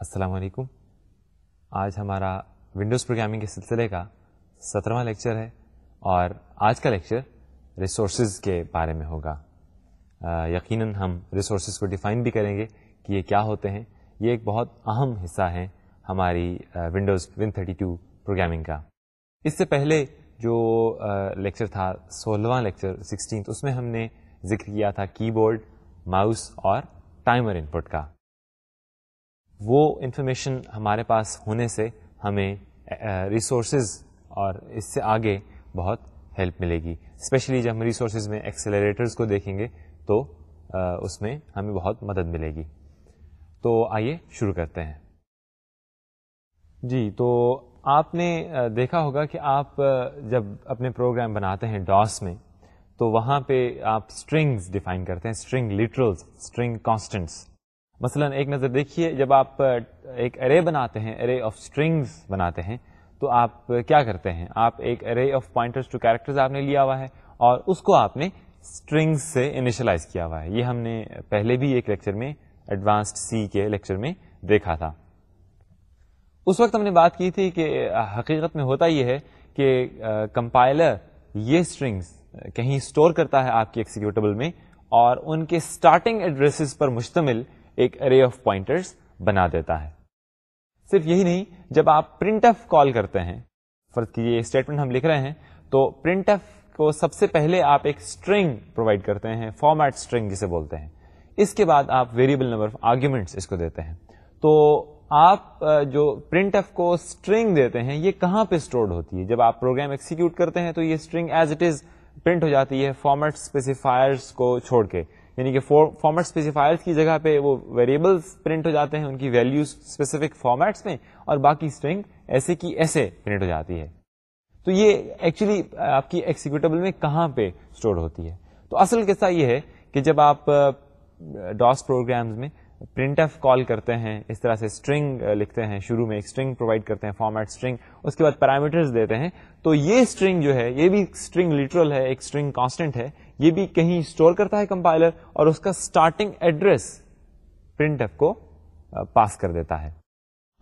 السلام علیکم۔ آج ہمارا ونڈوز پروگرامنگ کے سلسلے کا سترواں لیکچر ہے اور آج کا لیکچر ریسورسز کے بارے میں ہوگا۔ یقیناً ہم ریسورسز کو ڈیفائن بھی کریں گے کہ یہ کیا ہوتے ہیں۔ یہ ایک بہت اہم حصہ ہے ہماری Windows win thirty two programming کا۔ اس سے پہلے جو لیکچر تھا، سولہواں لیکچر، سکسٹینتھ، اس میں ہم نے ذکر کیا تھا کی بورڈ ماؤس اور ٹائمر ان پٹ کا۔ وہ انفارمیشن ہمارے پاس ہونے سے ہمیں ریسورسز اور اس سے آگے بہت ہیلپ ملے گی۔ اسپیشلی جب ہم ریسورسز میں ایکسیلریٹرز کو دیکھیں گے تو اس میں ہمیں بہت مدد ملے گی۔ تو آئیے شروع کرتے ہیں۔ جی تو آپ نے دیکھا ہوگا کہ آپ جب اپنے پروگرام بناتے ہیں ڈاس میں، تو وہاں پہ آپ اسٹرنگس ڈیفائن کرتے ہیں اسٹرنگ لٹرلس اسٹرنگ کانسٹنٹس مثلا ایک نظر دیکھیے، جب آپ ایک ارے بناتے ہیں ارے آف اسٹرنگس بناتے ہیں، تو آپ کیا کرتے ہیں؟ آپ ایک array of pointers to characters آپ نے لیا ہوا ہے اور اس کو آپ نے اسٹرنگس سے انیشلائز کیا ہوا ہے۔ یہ ہم نے پہلے بھی ایک لیکچر میں ایڈوانسڈ سی کے لیکچر میں دیکھا تھا۔ اس وقت ہم نے بات کی تھی کہ حقیقت میں ہوتا یہ ہے کہ کمپائلر یہ اسٹرنگس کہیں اسٹور کرتا ہے آپ کی ایکسیکیوٹیبل میں اور ان کے اسٹارٹنگ ایڈریس پر مشتمل ایک ارے آف پوائنٹرس بنا دیتا ہے۔ صرف یہی نہیں، جب آپ پرنٹ ایف کال کرتے ہیں، فرض کیجیے اسٹیٹمنٹ ہم لکھ رہے ہیں، تو پرنٹ ایف کو سب سے پہلے آپ ایک اسٹرنگ پرووائڈ کرتے ہیں فارمیٹ اسٹرنگ جسے بولتے ہیں۔ اس کے بعد آپ ویریبل نمبر آف آرگیومنٹس اس کو دیتے ہیں۔ تو آپ جو پرنٹ ایف کو اسٹرنگ دیتے ہیں، یہ کہاں پہ اسٹورڈ ہوتی ہے؟ جب آپ پروگرام ایکسیکیوٹ کرتے ہیں، تو یہ string as it is print ہو جاتی ہے فارمیٹ اسپیسیفائرس کو چھوڑ کے۔ یعنی کہ فارمیٹ اسپیسیفائرس کی جگہ پہ وہ ویریبلس پرنٹ ہو جاتے ہیں، ان کی ویلو اسپیسیفک فارمیٹس میں، اور باقی اسٹرنگ ایسے کی ایسے پرنٹ ہو جاتی ہے۔ تو یہ ایکچولی آپ کی ایکسیکیوٹیبل میں کہاں پہ اسٹور ہوتی ہے؟ تو اصل قصہ یہ ہے کہ جب آپ ڈاس پروگرامز میں پرنٹ ایف کال کرتے ہیں، اس طرح سے اسٹرنگ لکھتے ہیں، شروع میں ایک اسٹرنگ پرووائڈ کرتے ہیں فارمیٹ اسٹرنگ اس کے بعد پیرامیٹرز دیتے ہیں۔ تو یہ اسٹرنگ جو ہے، یہ بھی اسٹرنگ لٹرل ہے، ایک اسٹرنگ کانسٹنٹ ہے، یہ بھی کہیں اسٹور کرتا ہے کمپائلر اور اس کا اسٹارٹنگ ایڈریس پرنٹ ایف کو پاس کر دیتا ہے۔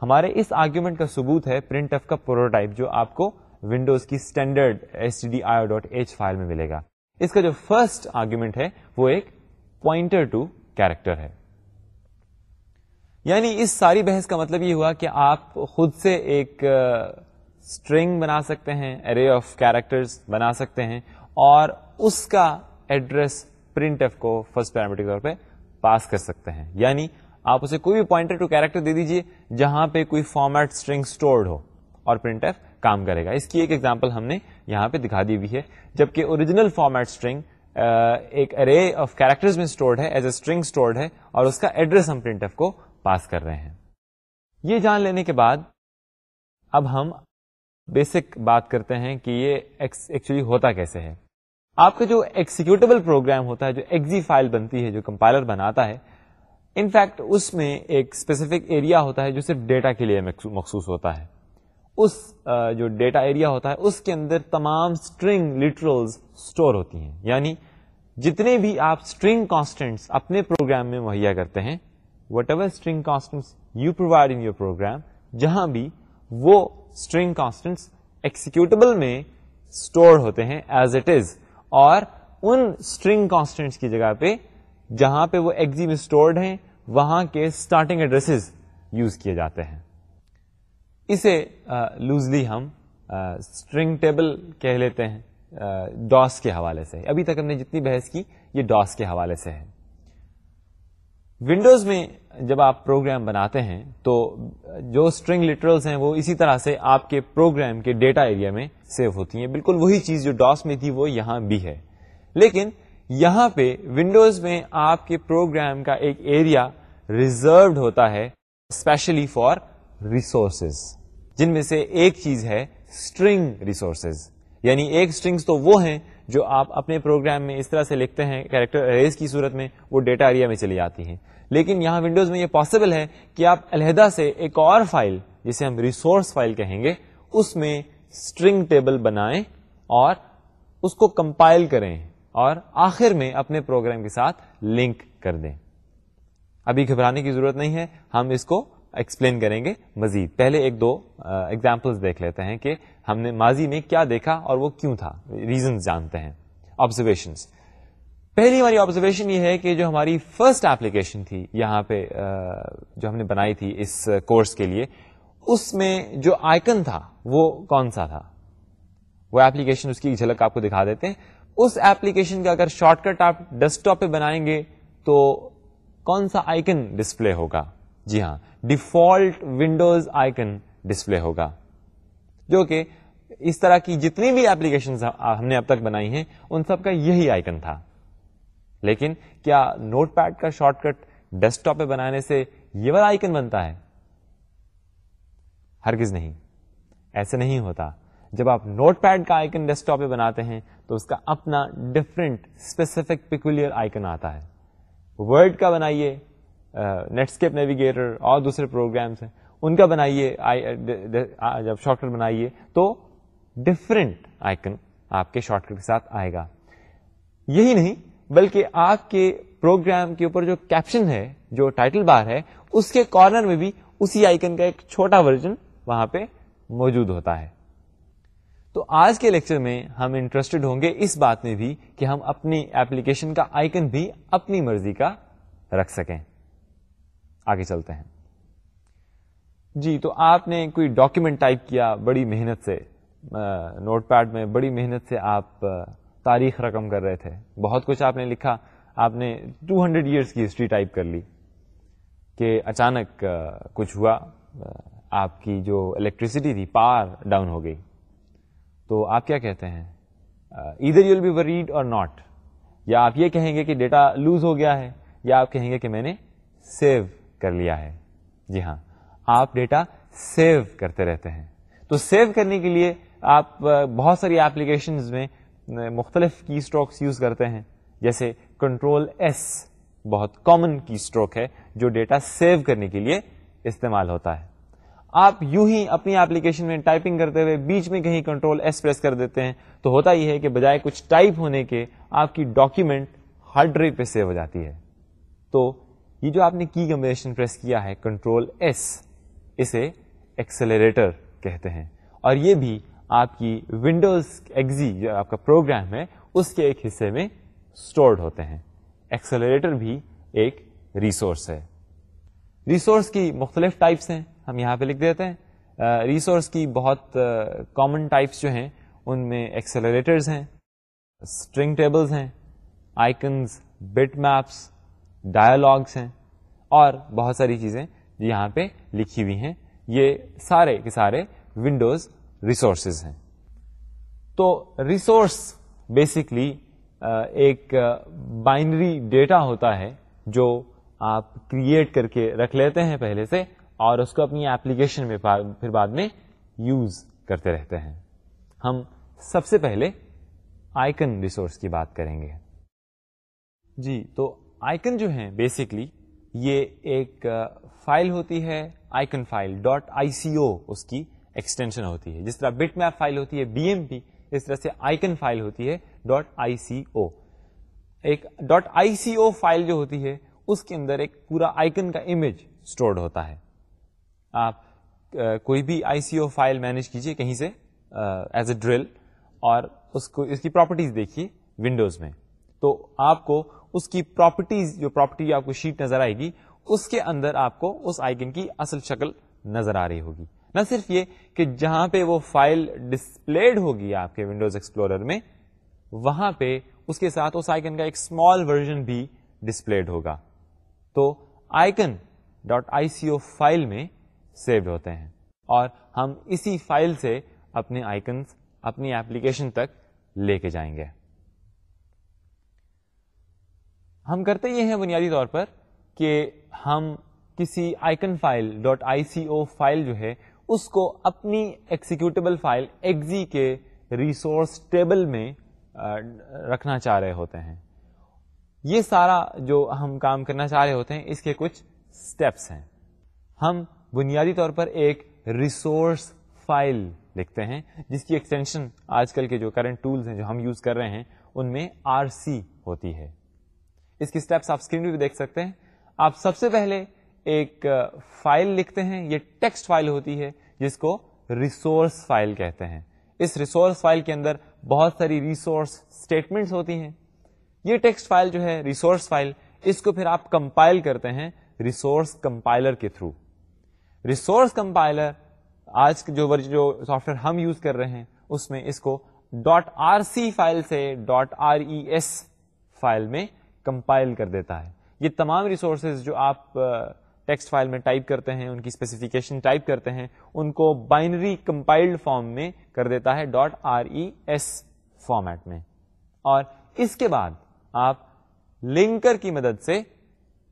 ہمارے اس آرگیومنٹ کا ثبوت ہے پرنٹ ایف کا پروٹوٹائپ جو آپ کو ونڈوز کی standard S D I dot H file میں ملے گا۔ اس کا جو فرسٹ آرگیومنٹ ہے، وہ ایک پوائنٹر ٹو کیریکٹر ہے۔ یعنی اس ساری بحث کا مطلب یہ ہوا کہ آپ خود سے ایک اسٹرنگ بنا سکتے ہیں ارے آف کیریکٹر بنا سکتے ہیں اور اس کا ایڈریس پرنٹ ایف کو فرسٹ پیرامیٹر کے طور پہ پاس کر سکتے ہیں۔ یعنی آپ اسے کوئی بھی پوائنٹر ٹو کیریکٹر دے دیجیے جہاں پہ کوئی فارمیٹ اسٹرنگ اسٹورڈ ہو اور پرنٹ ایف کام کرے گا۔ اس کی ایک ایگزامپل ہم نے یہاں پہ دکھا دی ہوئی ہے۔ جبکہ اوریجنل فارمیٹ اسٹرنگ ایک ارے آف کیریکٹر میں اسٹورڈ ہے ایز اے اسٹرنگ اسٹورڈ ہے اور اس کا ایڈریس ہم پرنٹ ایف کو پاس کر رہے ہیں۔ یہ جان لینے کے بعد اب ہم بیسک بات کرتے ہیں کہ یہ ایکچولی ہوتا کیسے ہے۔ آپ کا جو ایکسیکیوٹیبل پروگرام ہوتا ہے، جو ایگزی فائل بنتی ہے، جو کمپائلر بناتا ہے انفیکٹ اس میں ایک اسپیسیفک ایریا ہوتا ہے جو صرف ڈیٹا کے لیے مخصوص ہوتا ہے۔ اس جو ڈیٹا ایریا ہوتا ہے، اس کے اندر تمام اسٹرنگ لٹرلز اسٹور ہوتی ہیں۔ یعنی جتنے بھی آپ اسٹرنگ کانسٹینٹس اپنے پروگرام میں مہیا کرتے ہیں whatever string constants you provide in your program جہاں بھی وہ اسٹرنگ کانسٹنٹس ایکسیکیوٹیبل میں اسٹور ہوتے ہیں ایز اٹ از اور ان اسٹرنگ کانسٹینٹس کی جگہ پہ جہاں پہ وہ ایگزی میں اسٹورڈ ہیں، وہاں کے اسٹارٹنگ ایڈریس یوز کیے جاتے ہیں۔ اسے لوزلی ہم اسٹرنگ ٹیبل کہہ لیتے ہیں ڈاس کے حوالے سے۔ ابھی تک ہم نے جتنی بحث کی، یہ ڈاس کے حوالے سے ہے۔ ونڈوز میں جب آپ پروگرام بناتے ہیں تو جو اسٹرنگ لٹرلس ہیں وہ اسی طرح سے آپ کے پروگرام کے ڈیٹا ایریا میں سیو ہوتی ہیں۔ بالکل وہی چیز جو ڈاس میں تھی وہ یہاں بھی ہے۔ لیکن یہاں پہ ونڈوز میں آپ کے پروگرام کا ایک ایریا ریزروڈ ہوتا ہے، اسپیشلی فار ریسورسز، جن میں سے ایک چیز ہے اسٹرنگ ریسورسز۔ یعنی ایک اسٹرنگس تو وہ ہیں جو آپ اپنے پروگرام میں اس طرح سے لکھتے ہیں، کیریکٹر اریز کی صورت میں وہ ڈیٹا ایریا میں چلی جاتی ہیں۔ لیکن یہاں ونڈوز میں یہ پاسبل ہے کہ آپ علیحدہ سے ایک اور فائل، جسے ہم ریسورس فائل کہیں گے، اس میں اسٹرنگ ٹیبل بنائیں اور اس کو کمپائل کریں اور آخر میں اپنے پروگرام کے ساتھ لنک کر دیں۔ ابھی گھبرانے کی ضرورت نہیں ہے، ہم اس کو ایکسپلین کریں گے. مزید. پہلے ایک دو ایگزامپل دیکھ لیتے ہیں کہ ہم نے ماضی میں کیا دیکھا اور وہ کیوں تھا. ریزنز جانتے ہیں. آبزرویشن پہلی ہماری آبزرویشن یہ ہے کہ جو ہماری فرسٹ ایپلیکیشن تھی یہاں پہ جو ہم نے بنائی تھی اس کورس کے لیے، اس میں جو آئکن تھا وہ کون سا تھا؟ وہ ایپلیکیشن اس کی جھلک آپ کو دکھا دیتے ہیں. اس ایپلیکیشن کا اگر شارٹ کٹ آپ ڈیسک ٹاپ پہ بنائیں گے تو کون سا آئکن ڈسپلے ہوگا؟ جی ہاں. ڈیفالٹ ونڈوز آئکن ڈسپلے ہوگا۔ جو کہ اس طرح کی جتنی بھی ایپلیکیشن ہم نے اب تک بنائی ہیں، ان سب کا یہی آئکن تھا۔ لیکن کیا نوٹ پیڈ کا شارٹ کٹ ڈیسک ٹاپ پہ بنانے سے یہ والا آئکن بنتا ہے؟ ہرگز نہیں۔ ایسے نہیں ہوتا۔ جب آپ نوٹ پیڈ کا آئکن ڈیسک ٹاپ پہ بناتے ہیں، تو اس کا اپنا ڈفرنٹ اسپیسیفک پیکولر آئکن آتا ہے۔ ورڈ کا بنائیے۔ نیٹسکیپ نیویگیٹر اور دوسرے پروگرامس ہیں۔ ان کا بنائیے جب شارٹ کٹ بنائیے تو ڈفرنٹ آئکن آپ کے شارٹ کٹ کے ساتھ آئے گا۔ یہی نہیں، بلکہ آپ کے پروگرام کے اوپر جو کیپشن ہے، جو ٹائٹل بار ہے، اس کے کارنر میں بھی اسی آئکن کا ایک چھوٹا ورژن وہاں پہ موجود ہوتا ہے۔ تو آج کے لیکچر میں ہم انٹرسٹڈ ہوں گے اس بات میں بھی کہ ہم اپنی ایپلیکیشن کا آئکن بھی اپنی مرضی کا رکھ سکیں۔ آگے چلتے ہیں۔ جی تو آپ نے کوئی ڈاکیومنٹ ٹائپ کیا بڑی محنت سے؟ نوٹ پیڈ میں بڑی محنت سے آپ تاریخ رقم کر رہے تھے۔ بہت کچھ آپ نے لکھا۔ آپ نے ٹو ہنڈریڈ ایئرس کی ہسٹری ٹائپ کر لی کہ اچانک کچھ ہوا آپ کی جو الیکٹریسٹی تھی پاور ڈاؤن ہو گئی۔ تو آپ کیا کہتے ہیں؟ ادھر یو ول بی وریڈ اور ناٹ یا آپ یہ کہیں گے کہ ڈیٹا لوز ہو گیا ہے، یا آپ کہیں گے کہ میں نے سیو کر لیا ہے۔ جی ہاں آپ ڈیٹا سیو کرتے رہتے ہیں۔ تو سیو کرنے کے لیے آپ، بہت ساری ایپلیکیشن میں مختلف کی اسٹروکس یوز کرتے ہیں۔ جیسے کنٹرول ایس، بہت کامن کی اسٹروک ہے جو ڈیٹا سیو کرنے کے لیے استعمال ہوتا ہے۔ آپ یوں ہی اپنی ایپلیکیشن میں ٹائپنگ کرتے ہوئے بیچ میں کہیں کنٹرول ایس پریس کر دیتے ہیں، تو ہوتا یہ ہے کہ بجائے کچھ ٹائپ ہونے کے آپ کی ڈاکیومنٹ ہارڈ ڈرائیو پہ سیو ہو جاتی ہے۔ تو یہ جو آپ نے کی کمبینیشن پریس کیا ہے کنٹرول ایس اسے ایکسلریٹر کہتے ہیں۔ اور یہ بھی آپ کی ونڈوز ایگزی جو آپ کا پروگرام ہے، اس کے ایک حصے میں اسٹورڈ ہوتے ہیں۔ ایکسلریٹر بھی ایک ریسورس ہے۔ ریسورس کی مختلف ٹائپس ہیں، ہم یہاں پہ لکھ دیتے ہیں۔ ریسورس کی بہت کامن ٹائپس جو ہیں، ان میں ایکسلریٹرز ہیں اسٹرنگ ٹیبلز ہیں آئکنز بٹ میپس ڈائلاگس ہیں اور بہت ساری چیزیں یہاں پہ لکھی ہوئی ہیں۔ یہ سارے کے سارے ونڈوز ریسورسز ہیں۔ تو ریسورس بیسکلی ایک بائنری ڈیٹا ہوتا ہے جو آپ کریٹ کر کے رکھ لیتے ہیں پہلے سے اور اس کو اپنی ایپلیکیشن میں پھر بعد میں یوز کرتے رہتے ہیں۔ ہم سب سے پہلے آئکن ریسورس کی بات کریں گے۔ جی تو آئکن جو ہیں بیسکلی یہ ایک فائل ہوتی ہے icon file dot I C O اس کی ایکسٹینشن ہوتی ہے۔ جس طرح بٹ میپ فائل ہوتی ہے بی ایم پی اس طرح سے آئکن فائل ہوتی ہے ڈاٹ آئی سی او ایک dot I C O file جو ہوتی ہے، اس کے اندر ایک پورا آئکن کا امیج اسٹورڈ ہوتا ہے۔ آپ کوئی بھی آئی سی او فائل مینج کیجیے کہیں سے ایز اے ڈرل اور اس کو، اس کی پراپرٹیز دیکھیے ونڈوز میں۔ تو آپ کو اس کی پراپرٹیز جو پراپرٹی آپ کو شیٹ نظر آئے گی، اس کے اندر آپ کو اس آئکن کی اصل شکل نظر آ رہی ہوگی۔ نہ صرف یہ کہ جہاں پہ وہ فائل ڈسپلڈ ہوگی آپ کے ونڈوز ایکسپلورر میں، وہاں پہ اس کے ساتھ اس آئکن کا ایک اسمال ورژن بھی ڈسپلڈ ہوگا۔ تو icon dot I C O file میں سیوڈ ہوتے ہیں۔ اور ہم اسی فائل سے اپنے آئکنس اپنی ایپلیکیشن تک لے کے جائیں گے۔ ہم کرتے یہ ہیں بنیادی طور پر کہ ہم کسی icon file dot I C O file جو ہے، اس کو اپنی ایکسیکیوٹیبل فائل ایگزی کے ریسورس ٹیبل میں رکھنا چاہ رہے ہوتے ہیں۔ یہ سارا جو ہم کام کرنا چاہ رہے ہوتے ہیں، اس کے کچھ اسٹیپس ہیں۔ ہم بنیادی طور پر ایک ریسورس فائل لکھتے ہیں، جس کی ایکسٹینشن آج کل کے جو کرنٹ ٹولس ہیں جو ہم یوز کر رہے ہیں، ان میں آر سی ہوتی ہے۔ اس کی اسٹیپس آپ اسکرین پہ بھی دیکھ سکتے ہیں۔ آپ سب سے پہلے ایک فائل لکھتے ہیں۔ یہ ٹیکسٹ فائل ہوتی ہے جس کو ریسورس فائل کہتے ہیں۔ اس ریسورس فائل کے اندر بہت ساری ریسورس اسٹیٹمنٹس ہوتی ہیں۔ یہ ٹیکسٹ فائل جو ہے ریسورس فائل اس کو پھر آپ کمپائل کرتے ہیں ریسورس کمپائلر کے تھرو ریسورس کمپائلر آج جو جو سافٹ ویئر ہم یوز کر رہے ہیں، اس میں اس کو ڈاٹ آر سی فائل سے dot R E S file میں کمپائل کر دیتا ہے۔ یہ تمام ریسورسز جو آپ ٹیکسٹ فائل میں ٹائپ کرتے ہیں، ان کی اسپیسیفکیشن ٹائپ کرتے ہیں، ان کو بائنری کمپائلڈ فارم میں کر دیتا ہے dot R E S format میں۔ اور اس کے بعد آپ لنکر کی مدد سے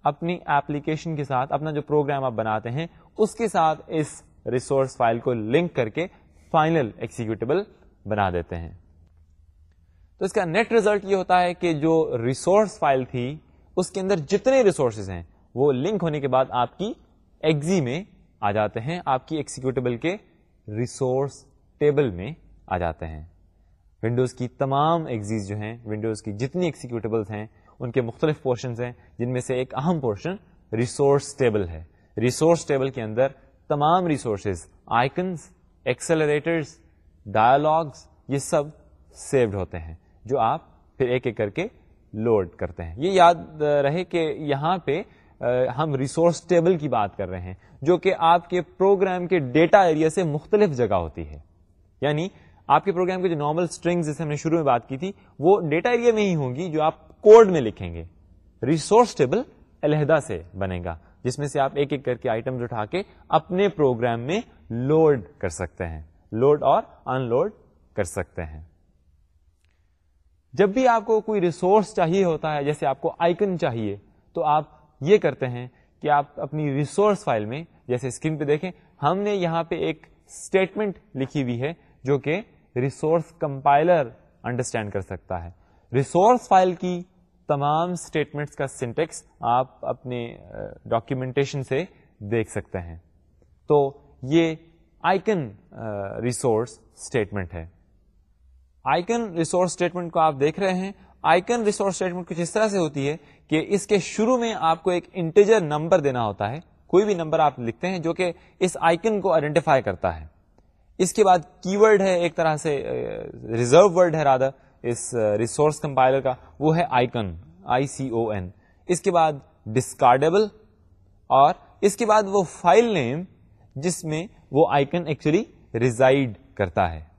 اپنی ایپلیکیشن کے ساتھ اپنا جو پروگرام آپ بناتے ہیں، اس کے ساتھ اس ریسورس فائل کو لنک کر کے فائنل ایکسیکیوٹیبل بنا دیتے ہیں۔ تو اس کا نیٹ ریزلٹ یہ ہوتا ہے کہ جو ریسورس فائل تھی، اس کے اندر جتنے ریسورسز ہیں، وہ لنک ہونے کے بعد آپ کی ایگزی میں آ جاتے ہیں، آپ کی ایکسیکیوٹیبل کے ریسورس ٹیبل میں آ جاتے ہیں۔ ونڈوز کی تمام ایگزیز جو ہیں، ونڈوز کی جتنی ایکسیکیوٹیبلس ہیں، ان کے مختلف پورشنز ہیں، جن میں سے ایک اہم پورشن ریسورس ٹیبل ہے۔ ریسورس ٹیبل کے اندر تمام ریسورسز آئکنس ایکسلریٹرس ڈائلگس یہ سب سیوڈ ہوتے ہیں۔ جو آپ پھر ایک ایک کر کے لوڈ کرتے ہیں۔ یہ یاد رہے کہ یہاں پہ ہم ریسورس ٹیبل کی بات کر رہے ہیں، جو کہ آپ کے پروگرام کے ڈیٹا ایریا سے مختلف جگہ ہوتی ہے۔ یعنی آپ کے پروگرام کے جو نارمل اسٹرنگ جیسے ہم نے شروع میں بات کی تھی، وہ ڈیٹا ایریا میں ہی ہوں گی جو آپ کوڈ میں لکھیں گے۔ ریسورس ٹیبل علیحدہ سے بنے گا، جس میں سے آپ ایک ایک کر کے آئٹم اٹھا کے اپنے پروگرام میں لوڈ کر سکتے ہیں۔ لوڈ اور ان لوڈ کر سکتے ہیں۔ جب بھی آپ کو کوئی ریسورس چاہیے ہوتا ہے، جیسے آپ کو آئکن چاہیے، تو آپ یہ کرتے ہیں کہ آپ اپنی ریسورس فائل میں، جیسے اسکرین پہ دیکھیں، ہم نے یہاں پہ ایک اسٹیٹمنٹ لکھی ہوئی ہے جو کہ ریسورس کمپائلر انڈرسٹینڈ کر سکتا ہے۔ ریسورس فائل کی تمام اسٹیٹمنٹس کا سنٹیکس آپ اپنے ڈاکیومینٹیشن سے دیکھ سکتے ہیں۔ تو یہ آئکن ریسورس اسٹیٹمنٹ ہے۔ آئکن ریسورس اسٹیٹمنٹ کو آپ دیکھ رہے ہیں۔ آئکن ریسورس اسٹیٹمنٹ کچھ اس طرح سے ہوتی ہے کہ اس کے شروع میں آپ کو ایک انٹیجر نمبر دینا ہوتا ہے۔ کوئی بھی نمبر آپ لکھتے ہیں جو کہ اس آئکن کو آئیڈینٹیفائی کرتا ہے۔ اس کے بعد کی ورڈ ہے، ایک طرح سے ریزرو ورڈ ہے رادر اس ریسورس کمپائلر کا۔ وہ ہے آئکن آئی سی او این۔ اس کے بعد ڈسکارڈیبل اور اس کے بعد وہ فائل نیم جس میں وہ آئکن ایکچولی ریزائڈ کرتا ہے۔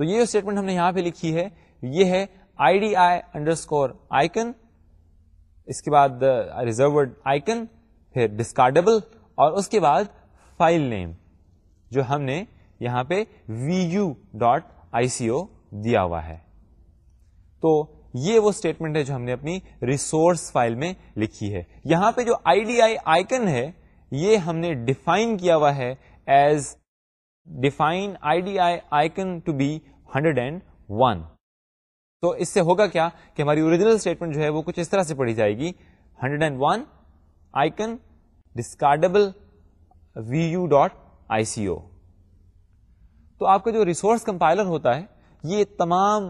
تو یہ اسٹیٹمنٹ ہم نے یہاں پہ لکھی ہے، یہ ہے I D I underscore icon اس کے بعد ریزروڈ آئکن پھر ڈسکارڈیبل اور اس کے بعد فائل نیم جو ہم نے یہاں پہ وی یو ڈاٹ آئی سی او دیا ہوا ہے۔ تو یہ وہ اسٹیٹمنٹ ہے جو ہم نے اپنی ریسورس فائل میں لکھی ہے۔ یہاں پہ جو آئی ڈی آئی آئکن ہے، یہ ہم نے ڈیفائن کیا ہوا ہے as define I D I icon to be hundred and one. تو اس سے ہوگا کیا کہ ہماری اوریجنل اسٹیٹمنٹ جو ہے وہ کچھ اس طرح سے پڑھی جائے گی۔ Hundred and one icon discardable V U dot I C O تو آپ کا جو ریسورس کمپائلر ہوتا ہے، یہ تمام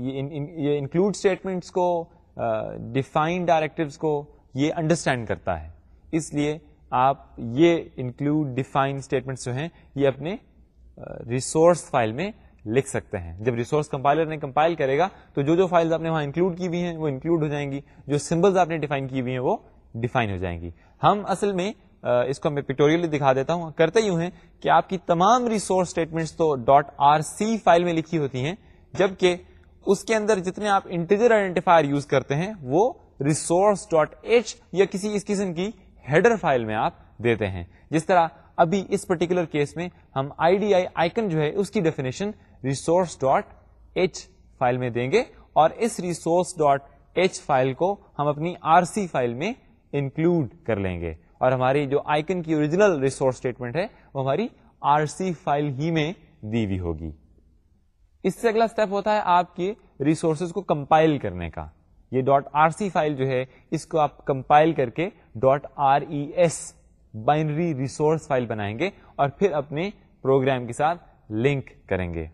یہ انکلوڈ اسٹیٹمنٹس کو ڈیفائن ڈائریکٹوس کو، یہ انڈرسٹینڈ کرتا ہے۔ اس لیے آپ یہ انکلوڈ ڈیفائن اسٹیٹمنٹس جو ہیں، یہ اپنے ریسورس فائل میں لکھ سکتے ہیں۔ جب ریسورس کمپائلر نے کمپائل کرے گا، تو جو جو فائلز آپ نے وہاں انکلوڈ کی ہوئی ہیں، وہ انکلوڈ ہو جائیں گی۔ جو سمبلز آپ نے ڈیفائن کی ہوئی ہیں، وہ ڈیفائن ہو جائیں گی۔ ہم اصل میں اس کو میں پکٹوریلی دکھا دیتا ہوں۔ کرتے یوں ہیں کہ آپ کی تمام ریسورس اسٹیٹمنٹس تو. ڈاٹ آر سی فائل میں لکھی ہوتی ہیں، جبکہ اس کے اندر جتنے آپ انٹیجر آئیڈینٹیفائر یوز کرتے ہیں، وہ ریسورس ڈاٹ ایچ یا کسی اس قسم کی ہیڈر فائل میں آپ دیتے ہیں۔ جس طرح ابھی اس پرٹیکولر کیس میں ہم آئی ڈی آئی آئکن جو ہے اس کی definition resource dot H file میں دیں گے اور اس ریسورس ڈاٹ ایچ فائل کو ہم اپنی آر سی فائل میں انکلوڈ کر لیں گے اور ہماری جو آئکن کی اوریجنل ریسورس اسٹیٹمنٹ ہے وہ ہماری آر سی فائل ہی میں دی ہوئی ہوگی۔ اس سے اگلا اسٹیپ ہوتا ہے آپ کے ریسورسز کو کمپائل کرنے کا۔ یہ ڈاٹ آر سی فائل جو ہے اس کو آپ کمپائل کر کے dot R E S binary resource file بنائیں گے اور پھر اپنے پروگرام کے ساتھ لنک کریں گے۔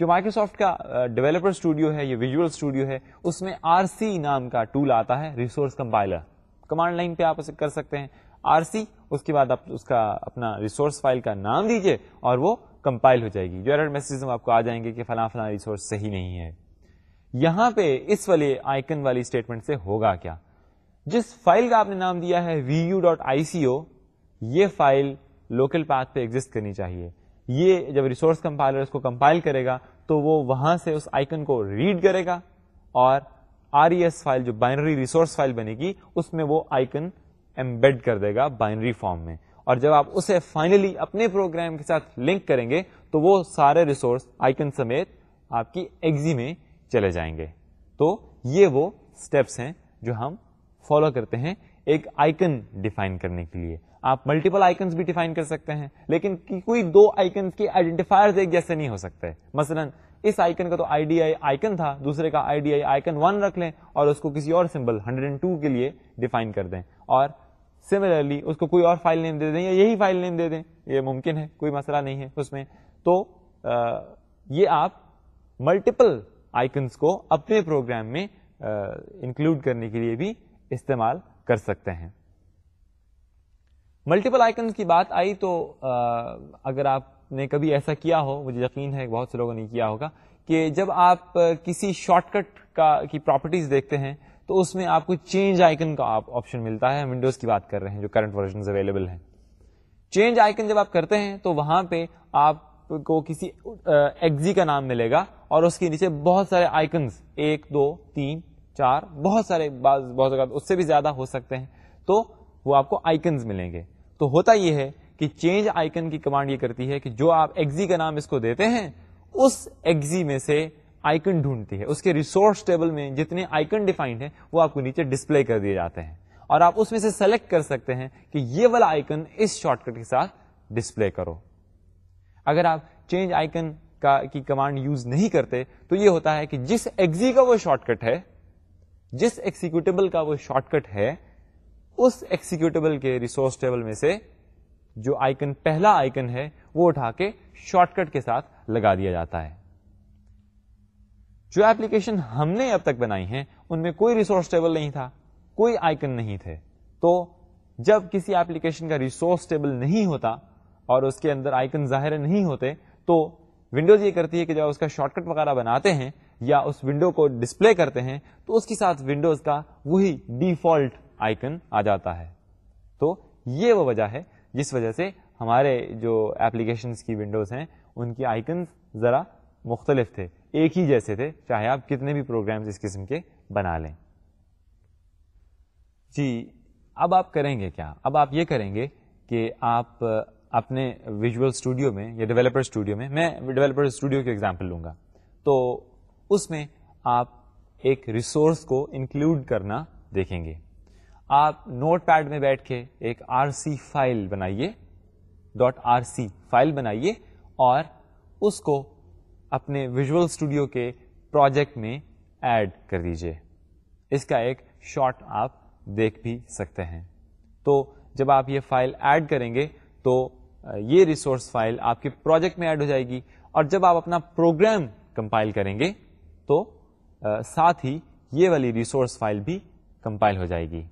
جو مائکروسافٹ کا ڈیولپر اسٹوڈیو ہے، یہ ویژل اسٹوڈیو ہے، اس میں آر سی نام کا ٹول آتا ہے ریسورس کمپائلر کمانڈ لائن پہ آپ اسے کر سکتے ہیں۔ آر سی اس کے بعد آپ اس کا اپنا ریسورس فائل کا نام دیجیے اور وہ کمپائل ہو جائے گی۔ جو ایرر میسج آپ کو آ جائیں گے کہ فلاں فلاں ریسورس صحیح نہیں ہے۔ یہاں پہ اس والے آئکن والی اسٹیٹمنٹ سے ہوگا کیا؟ جس فائل کا آپ نے نام دیا ہے وی U dot I C O یہ فائل لوکل پاتھ پہ ایگزٹ کرنی چاہیے۔ یہ جب ریسورس کمپائلر اس کو کمپائل کرے گا، تو وہ وہاں سے اس آئکن کو ریڈ کرے گا اور آر ای ایس فائل جو بائنری ریسورس فائل بنے گی، اس میں وہ آئکن ایمبیڈ کر دے گا بائنری فارم میں۔ اور جب آپ اسے فائنلی اپنے پروگرام کے ساتھ لنک کریں گے، تو وہ سارے ریسورس آئکن سمیت آپ کی ایگزی میں چلے جائیں گے۔ تو یہ وہ اسٹیپس ہیں جو ہم فالو کرتے ہیں ایک آئکن ڈیفائن کرنے کے لیے۔ آپ ملٹیپل آئکنس بھی ڈیفائن کر سکتے ہیں، لیکن کوئی دو آئکنس کے آئیڈینٹیفائر ایک جیسے نہیں ہو سکتے۔ مثلا، اس آئکن کا تو آئی ڈی آئی آئکن تھا، دوسرے کا I D I icon one رکھ لیں اور اس کو کسی اور سمبل ہنڈریڈ اینڈ ٹو کے لیے ڈیفائن کر دیں۔ اور سملرلی اس کو کوئی اور فائل نیم دے دیں یا یہی فائل نیم دے دیں۔ یہ ممکن ہے، کوئی مسئلہ نہیں ہے اس میں۔ تو یہ آپ ملٹیپل آئکنس کو اپنے پروگرام میں انکلوڈ کرنے کے لیے بھی استعمال کر سکتے ہیں۔ ملٹیپل آئکنس کی بات آئی تو اگر آپ نے کبھی ایسا کیا ہو، مجھے یقین ہے، بہت سے لوگوں نے کیا ہوگا، کہ جب آپ کسی شارٹ کٹ کا، کی پراپرٹیز دیکھتے ہیں، تو اس میں آپ کو چینج آئکن کا آپشن ملتا ہے۔ ونڈوز کی بات کر رہے ہیں، جو کرنٹ ورژن اویلیبل ہیں۔ چینج آئکن جب آپ کرتے ہیں، تو وہاں پہ آپ کو کسی ایگزی کا نام ملے گا اور اس کے نیچے بہت سارے آئکنس ایک، دو، تین چار، بہت سارے بعض، بہت اس سے بھی زیادہ ہو سکتے ہیں۔ تو وہ آپ کو آئکنس ملیں گے۔ تو ہوتا یہ ہے کہ چینج آئکن کی کمانڈ یہ کرتی ہے کہ جو آپ ایگزی کا نام اس کو دیتے ہیں، اس ایگزی میں سے آئکن ڈھونڈتی ہے۔ اس کے ریسورس ٹیبل میں جتنے آئکن ڈیفائنڈ ہیں، وہ آپ کو نیچے ڈسپلے کر دیے جاتے ہیں۔ اور آپ اس میں سے سلیکٹ کر سکتے ہیں کہ یہ والا آئکن اس شارٹ کٹ کے ساتھ ڈسپلے کرو۔ اگر آپ چینج آئکن کا کی کمانڈ یوز نہیں کرتے، تو یہ ہوتا ہے کہ جس ایگزی کا وہ شارٹ کٹ ہے جس ایکسیکیوٹیبل کا وہ شارٹ کٹ ہے، اس ایکسیکیوٹیبل کے ریسورس ٹیبل میں سے جو آئکن پہلا آئکن ہے، وہ اٹھا کے شارٹ کٹ کے ساتھ لگا دیا جاتا ہے۔ جو ایپلیکیشن ہم نے اب تک بنائی ہیں، ان میں کوئی ریسورس ٹیبل نہیں تھا، کوئی آئکن نہیں تھے۔ تو جب کسی ایپلیکیشن کا ریسورس ٹیبل نہیں ہوتا اور اس کے اندر آئکن ظاہر نہیں ہوتے، تو ونڈوز یہ کرتی ہے کہ جب اس کا شارٹ کٹ وغیرہ بناتے ہیں یا اس ونڈو کو ڈسپلے کرتے ہیں، تو اس کے ساتھ ونڈوز کا وہی ڈیفالٹ آئکن آ جاتا ہے۔ تو یہ وہ وجہ ہے جس وجہ سے ہمارے جو ایپلیکیشن کی ونڈوز ہیں، ان کی آئکن ذرا مختلف تھے، ایک ہی جیسے تھے، چاہے آپ کتنے بھی پروگرام اس قسم کے بنا لیں۔ جی اب آپ کریں گے کیا؟ اب آپ یہ کریں گے کہ آپ اپنے ویژل اسٹوڈیو میں یا ڈیولپر اسٹوڈیو میں میں ڈیولپر اسٹوڈیو کی ایگزامپل لوں گا۔ تو اس میں آپ ایک ریسورس کو انکلوڈ کرنا دیکھیں گے۔ آپ نوٹ پیڈ میں بیٹھ کے ایک آر سی فائل بنائیے۔ ڈاٹ آر سی فائل بنائیے اور اس کو اپنے ویژل اسٹوڈیو کے پروجیکٹ میں ایڈ کر دیجیے اس کا ایک شارٹ آپ دیکھ بھی سکتے ہیں۔ تو جب آپ یہ فائل ایڈ کریں گے تو یہ ریسورس فائل آپ کے پروجیکٹ میں ایڈ ہو جائے گی۔ اور جب آپ اپنا پروگرام کمپائل کریں گے تو ساتھ ہی یہ والی ریسورس فائل بھی کمپائل ہو جائے گی۔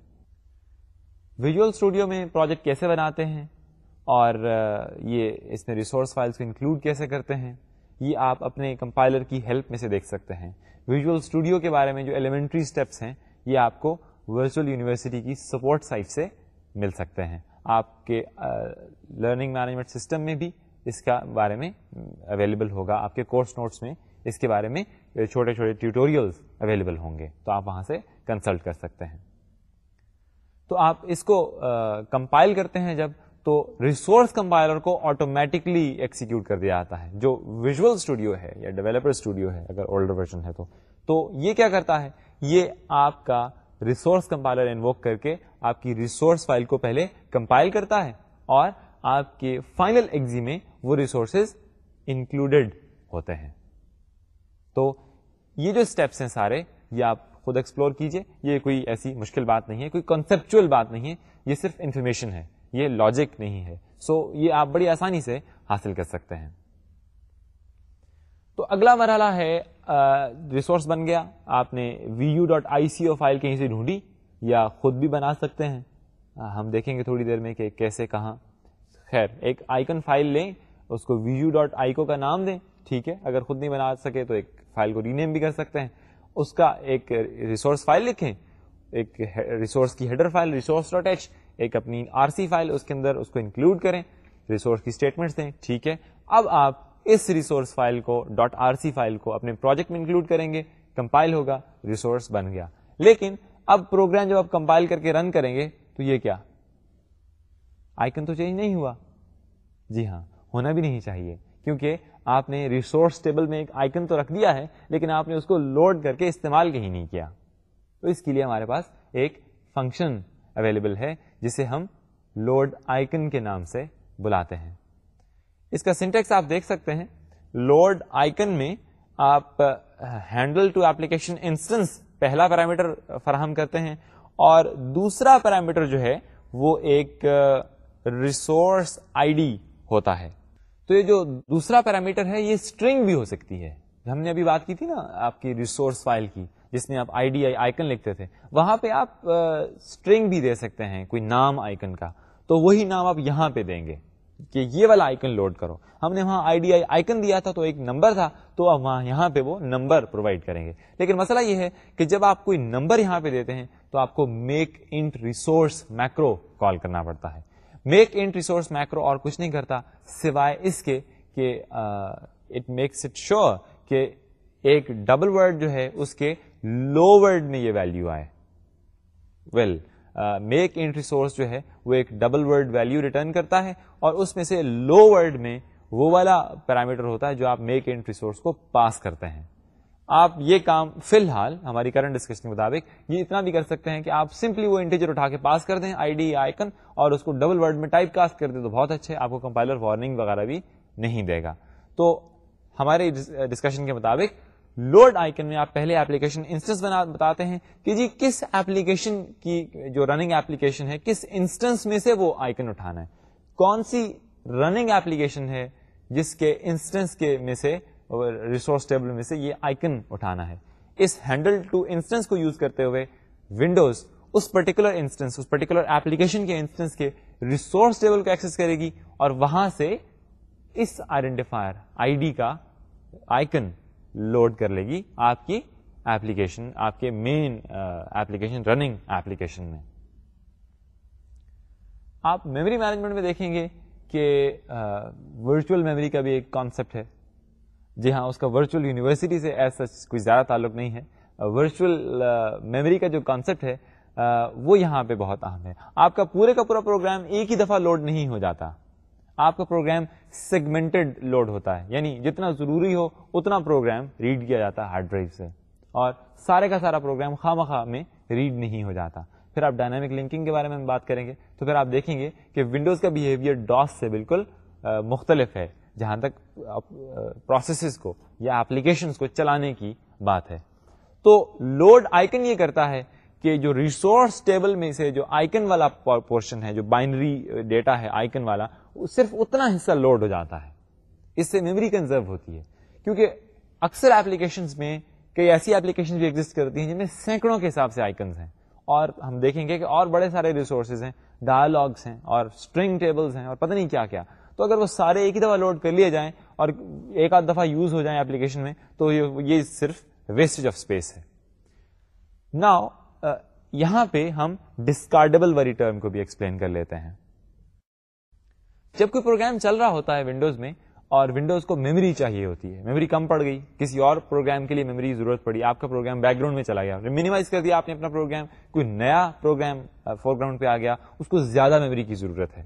ویژل اسٹوڈیو میں پروجیکٹ کیسے بناتے ہیں اور یہ اس میں ریسورس فائلس کو انکلوڈ کیسے کرتے ہیں، یہ آپ اپنے کمپائلر کی ہیلپ میں سے دیکھ سکتے ہیں۔ ویژل اسٹوڈیو کے بارے میں جو ایلیمنٹری اسٹیپس ہیں، یہ آپ کو ورچوئل یونیورسٹی کی سپورٹ سائٹ سے مل سکتے ہیں۔ آپ کے لرننگ مینجمنٹ سسٹم میں بھی اس کا بارے میں اویلیبل ہوگا۔ آپ کے کورس نوٹس میں اس کے بارے میں چھوٹے چھوٹے ٹیوٹوریلس اویلیبل ہوں گے، تو آپ وہاں سے کنسلٹ کر سکتے ہیں۔ تو آپ اس کو کمپائل کرتے ہیں جب، تو ریسورس کمپائلر کو آٹومیٹکلی ایکسیکیوٹ کر دیا جاتا ہے۔ جو ویژل اسٹوڈیو ہے یا ڈیولپر اسٹوڈیو ہے، اگر اولڈر ورژن ہے تو۔ تو یہ کیا کرتا ہے؟ یہ آپ کا ریسورس کمپائلر انووک کر کے آپ کی ریسورس فائل کو پہلے کمپائل کرتا ہے اور آپ کے فائنل ایگزی میں وہ ریسورسز انکلوڈیڈ ہوتے ہیں۔ تو یہ جو اسٹیپس ہیں سارے یہ آپ خود ایکسپلور کیجیے۔ یہ کوئی ایسی مشکل بات نہیں ہے کوئی کنسپچل بات نہیں ہے یہ صرف انفارمیشن ہے یہ لاجک نہیں ہے۔ سو so, یہ آپ بڑی آسانی سے حاصل کر سکتے ہیں۔ تو اگلا مرحلہ ہے ریسورس بن گیا۔ آپ نے V U dot I C O file کہیں سے ڈھونڈی یا خود بھی بنا سکتے ہیں۔ ہم دیکھیں گے تھوڑی دیر میں کہ کیسے کہاں۔ خیر ایک آئکن فائل لیں اس کو ویو ڈاٹ آئیکو کا نام دیں۔ ٹھیک ہے؟ اگر خود نہیں بنا سکے تو ایک فائل کو رینیم بھی کر سکتے ہیں۔ اس کا ایک ریسورس فائل لکھیں۔ ایک ریسورس کی header file resource dot H ایک اپنی آر سی فائل اس کے اندر اس کو انکلوڈ کریں۔ ریسورس کی اسٹیٹمنٹس دیں، ٹھیک ہے؟ اب آپ اس ریسورس فائل کو. ڈاٹ آر سی فائل کو اپنے پروجیکٹ میں انکلوڈ کریں گے۔ کمپائل ہوگا ریسورس بن گیا۔ لیکن اب پروگرام جب آپ کمپائل کر کے رن کریں گے تو یہ کیا؟ آئکن تو چینج نہیں ہوا۔ جی ہاں ہونا بھی نہیں چاہیے۔ کیونکہ آپ نے ریسورس ٹیبل میں ایک آئکن تو رکھ دیا ہے، لیکن آپ نے اس کو لوڈ کر کے استعمال کہیں نہیں کیا۔ تو اس کے لیے ہمارے پاس ایک فنکشن اویلیبل ہے، جسے ہم لوڈ آئکن کے نام سے بلاتے ہیں۔ اس کا سنٹیکس آپ دیکھ سکتے ہیں۔ لوڈ آئکن میں آپ ہینڈل ٹو ایپلیکیشن انسٹنس پہلا پیرامیٹر فراہم کرتے ہیں، اور دوسرا پیرامیٹر جو ہے، وہ ایک ریسورس آئی ڈی ہوتا ہے۔ تو یہ جو دوسرا پیرامیٹر ہے، یہ اسٹرنگ بھی ہو سکتی ہے۔ ہم نے ابھی بات کی تھی نا آپ کی ریسورس فائل کی، جس میں آپ آئی ڈی آئی آئکن لکھتے تھے۔ وہاں پہ آپ اسٹرنگ بھی دے سکتے ہیں، کوئی نام آئکن کا۔ تو وہی نام آپ یہاں پہ دیں گے کہ یہ والا آئکن لوڈ کرو۔ ہم نے وہاں آئی ڈی آئی آئکن دیا تھا تو ایک نمبر تھا، تو اب وہاں، یہاں پہ وہ نمبر پرووائڈ کریں گے۔ لیکن مسئلہ یہ ہے کہ جب آپ کوئی نمبر یہاں پہ دیتے ہیں، تو آپ کو make int resource macro call کرنا پڑتا ہے۔ میک انٹ ریسورس میکرو اور کچھ نہیں کرتا، سوائے اس کے کہ اٹ میکس اٹ شیور کہ ایک ڈبل ورڈ جو ہے، اس کے لو ورڈ میں یہ ویلو آئے۔ ویل میک انٹ ریسورس جو ہے، وہ ایک ڈبل ورڈ ویلو ریٹرن کرتا ہے اور اس میں سے لو ورڈ میں وہ والا پیرامیٹر ہوتا ہے جو آپ میک انٹ ریسورس کو پاس کرتے ہیں۔ آپ یہ کام فی الحال ہماری کرنٹ ڈسکشن کے مطابق یہ اتنا بھی کر سکتے ہیں کہ آپ سمپلی وہ انٹیجر اٹھا کے پاس کر دیں آئی ڈی آئکن اور اس کو ڈبل ورڈ میں ٹائپ کاسٹ کر دیں تو بہت اچھے، آپ کو کمپائلر وارننگ وغیرہ بھی نہیں دے گا۔ تو ہمارے ڈسکشن کے مطابق لوڈ آئکن میں آپ پہلے ایپلیکیشن انسٹنس بنا بتاتے ہیں کہ جی کس ایپلیکیشن کی جو رننگ ایپلیکیشن ہے، کس انسٹنس میں سے وہ آئکن اٹھانا ہے۔ کون سی رننگ ایپلیکیشن ہے جس کے انسٹنس کے میں سے ریسورس ٹیبل میں سے یہ آئکن اٹھانا ہے۔ اس ہینڈل ٹو انسٹنس کو یوز کرتے ہوئے ونڈوز اس پرٹیکولر انسٹنس اس پرٹیکولر ایپلیکیشن کے انسٹنس کے ریسورس ٹیبل کو ایکسس کرے گی اور وہاں سے اس آئیڈینٹیفائر آئی ڈی کا آئکن لوڈ کر لے گی آپ کی ایپلیکیشن آپ کے مین ایپلیکیشن رننگ ایپلیکیشن میں۔ آپ میموری مینجمنٹ میں دیکھیں گے کہ uh, ورچوئل میموری کا بھی ایک کانسیپٹ ہے۔ جی ہاں اس کا ورچوئل یونیورسٹی سے ایسا کوئی زیادہ تعلق نہیں ہے۔ ورچوئل میموری کا جو کانسیپٹ ہے وہ یہاں پہ بہت اہم ہے۔ آپ کا پورے کا پورا پروگرام ایک ہی دفعہ لوڈ نہیں ہو جاتا۔ آپ کا پروگرام سیگمنٹڈ لوڈ ہوتا ہے۔ یعنی جتنا ضروری ہو، اتنا پروگرام ریڈ کیا جاتا ہے ہارڈ ڈرائیو سے۔ اور سارے کا سارا پروگرام خواہ مخواہ میں ریڈ نہیں ہو جاتا۔ پھر آپ ڈائنامک لنکنگ کے بارے میں بات کریں گے۔ تو پھر آپ دیکھیں گے کہ ونڈوز کا بہیویئر ڈاس سے بالکل مختلف ہے۔ جہاں تک پروسیسز کو یا اپلیکیشن کو چلانے کی بات ہے۔ تو لوڈ آئکن یہ کرتا ہے کہ جو ریسورس ٹیبل میں سے جو آئکن والا پورشن ہے، جو بائنری ڈیٹا ہے آئکن والا صرف اتنا حصہ لوڈ ہو جاتا ہے۔ اس سے میموری کنزرو ہوتی ہے۔ کیونکہ اکثر ایپلیکیشن میں کئی ایسی ایپلیکیشن بھی ایگزٹ کرتی ہیں جن میں سینکڑوں کے حساب سے آئکنس ہیں۔ اور ہم دیکھیں گے کہ اور بڑے سارے ریسورسز ہیں ڈائلگس ہیں اور اسٹرنگ ٹیبلس ہیں اور پتہ نہیں کیا کیا۔ تو اگر وہ سارے ایک ہی دفعہ لوڈ کر لیے جائیں اور ایک آدھ دفعہ یوز ہو جائیں ایپلیکیشن میں، تو یہ صرف ویسٹیج آف اسپیس ہے۔ نا یہاں پہ ہم ڈسکارڈیبل وری ٹرم کو بھی ایکسپلین کر لیتے ہیں۔ جب کوئی پروگرام چل رہا ہوتا ہے ونڈوز میں اور ونڈوز کو میموری چاہیے ہوتی ہے میموری کم پڑ گئی، کسی اور پروگرام کے لیے میموری ضرورت پڑی، آپ کا پروگرام بیک گراؤنڈ میں چلا گیا مینیمائز کر دیا آپ نے اپنا پروگرام کوئی نیا پروگرام فور گراؤنڈ پہ آ گیا، اس کو زیادہ میموری کی ضرورت ہے۔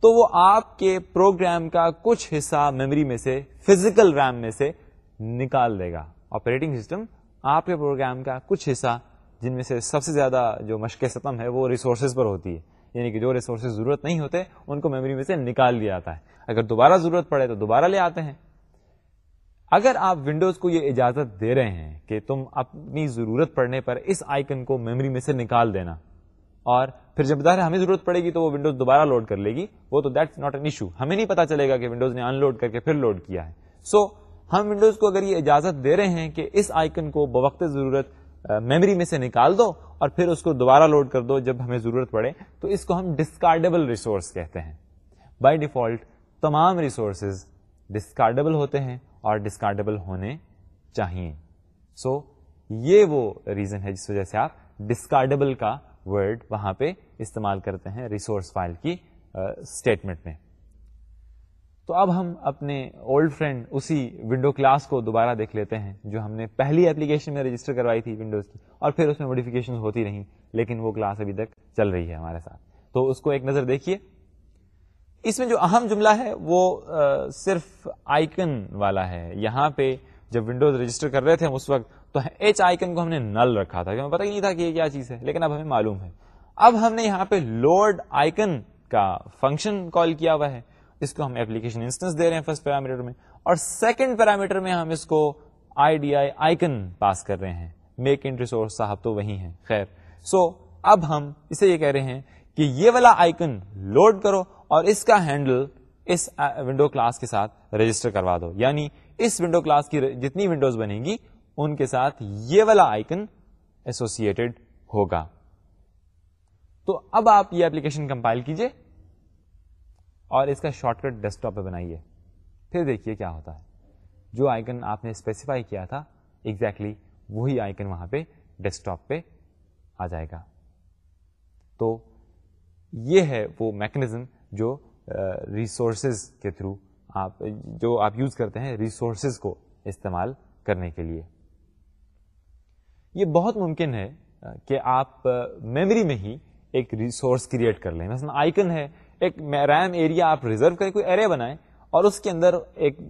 تو وہ آپ کے پروگرام کا کچھ حصہ میموری میں سے فزیکل ریم میں سے نکال دے گا۔ آپریٹنگ سسٹم آپ کے پروگرام کا کچھ حصہ، جن میں سے سب سے زیادہ جو مشق ستم ہے، وہ ریسورسز پر ہوتی ہے۔ یعنی کہ جو ریسورسز ضرورت نہیں ہوتے، ان کو میموری میں سے نکال دیا جاتا ہے۔ اگر دوبارہ ضرورت پڑے تو دوبارہ لے آتے ہیں۔ اگر آپ ونڈوز کو یہ اجازت دے رہے ہیں کہ تم اپنی ضرورت پڑنے پر اس آئکن کو میموری میں سے نکال دینا اور پھر جب ظاہر ہمیں ضرورت پڑے گی تو وہ ونڈوز دوبارہ لوڈ کر لے گی وہ تو دیٹس ناٹ این ایشو ہمیں نہیں پتا چلے گا کہ ونڈوز نے ان لوڈ کر کے پھر لوڈ کیا ہے۔ سو so, ہم ونڈوز کو اگر یہ اجازت دے رہے ہیں کہ اس آئکن کو بوقت ضرورت میموری میں سے نکال دو اور پھر اس کو دوبارہ لوڈ کر دو جب ہمیں ضرورت پڑے تو اس کو ہم ڈسکارڈیبل ریسورس کہتے ہیں۔ بائی ڈیفالٹ تمام ریسورسز ڈسکارڈیبل ہوتے ہیں اور ڈسکارڈیبل ہونے چاہیے سو so, یہ وہ ریزن ہے جس وجہ سے آپ ڈسکارڈیبل کا ورڈ وہاں پہ استعمال کرتے ہیں ریسورس فائل کی اسٹیٹمنٹ میں۔ تو اب ہم اپنے اولڈ فرینڈ اسی ونڈو کلاس کو دوبارہ دیکھ لیتے ہیں، جو ہم نے پہلی ایپلیکیشن میں رجسٹر کروائی تھی ونڈوز کی، اور پھر اس میں موڈیفکیشن ہوتی رہی لیکن وہ کلاس ابھی تک چل رہی ہے ہمارے ساتھ۔ تو اس کو ایک نظر دیکھیے۔ اس میں جو اہم جملہ ہے، وہ صرف آئکن والا ہے۔ یہاں پہ جب ونڈوز رجسٹر کر رہے تھے اس وقت تو ایچ آئکن کو ہم نے نل رکھا تھا ہمیں پتہ ہی نہیں تھا کہ یہ کیا چیز ہے لیکن اب ہمیں معلوم ہے۔ اب ہم نے یہاں پہ لوڈ آئکن کا فنکشن کال کیا ہوا ہے۔ اس کو ہم ایپلیکیشن انسٹنس دے رہے ہیں فرسٹ پیرامیٹر میں۔ اور سیکنڈ پیرامیٹر میں ہم اس کو آئی ڈی آئی آئکن پاس کر رہے ہیں۔ میک ان ریسورس صاحب تو وہی ہیں۔ خیر۔ سو so, اب ہم اسے یہ کہہ رہے ہیں کہ یہ والا آئکن لوڈ کرو اور اس کا ہینڈل اس ونڈو کلاس کے ساتھ رجسٹر کروا دو۔ یعنی اس ونڈو کلاس کی جتنی ونڈوز بنے گی ان کے ساتھ یہ والا آئکن ایسوسیٹڈ ہوگا۔ تو اب آپ یہ اپلیکیشن کمپائل کیجیے اور اس کا شارٹ کٹ ڈیسک ٹاپ پہ بنائیے۔ پھر دیکھیے کیا ہوتا ہے۔ جو آئکن آپ نے اسپیسیفائی کیا تھا ایگزیکٹلی exactly وہی آئکن وہاں پہ ڈیسک ٹاپ پہ آ جائے گا۔ تو یہ ہے وہ میکنزم جو ریسورسز کے تھرو آپ، جو آپ یوز کرتے ہیں ریسورسز کو استعمال کرنے کے لیے۔ یہ بہت ممکن ہے کہ آپ میموری میں ہی ایک ریسورس کریٹ کر لیں۔ مثلا آئکن ہے، ایک ریم ایریا آپ ریزرو کریں، کوئی ایرے بنائیں اور اس کے اندر ایک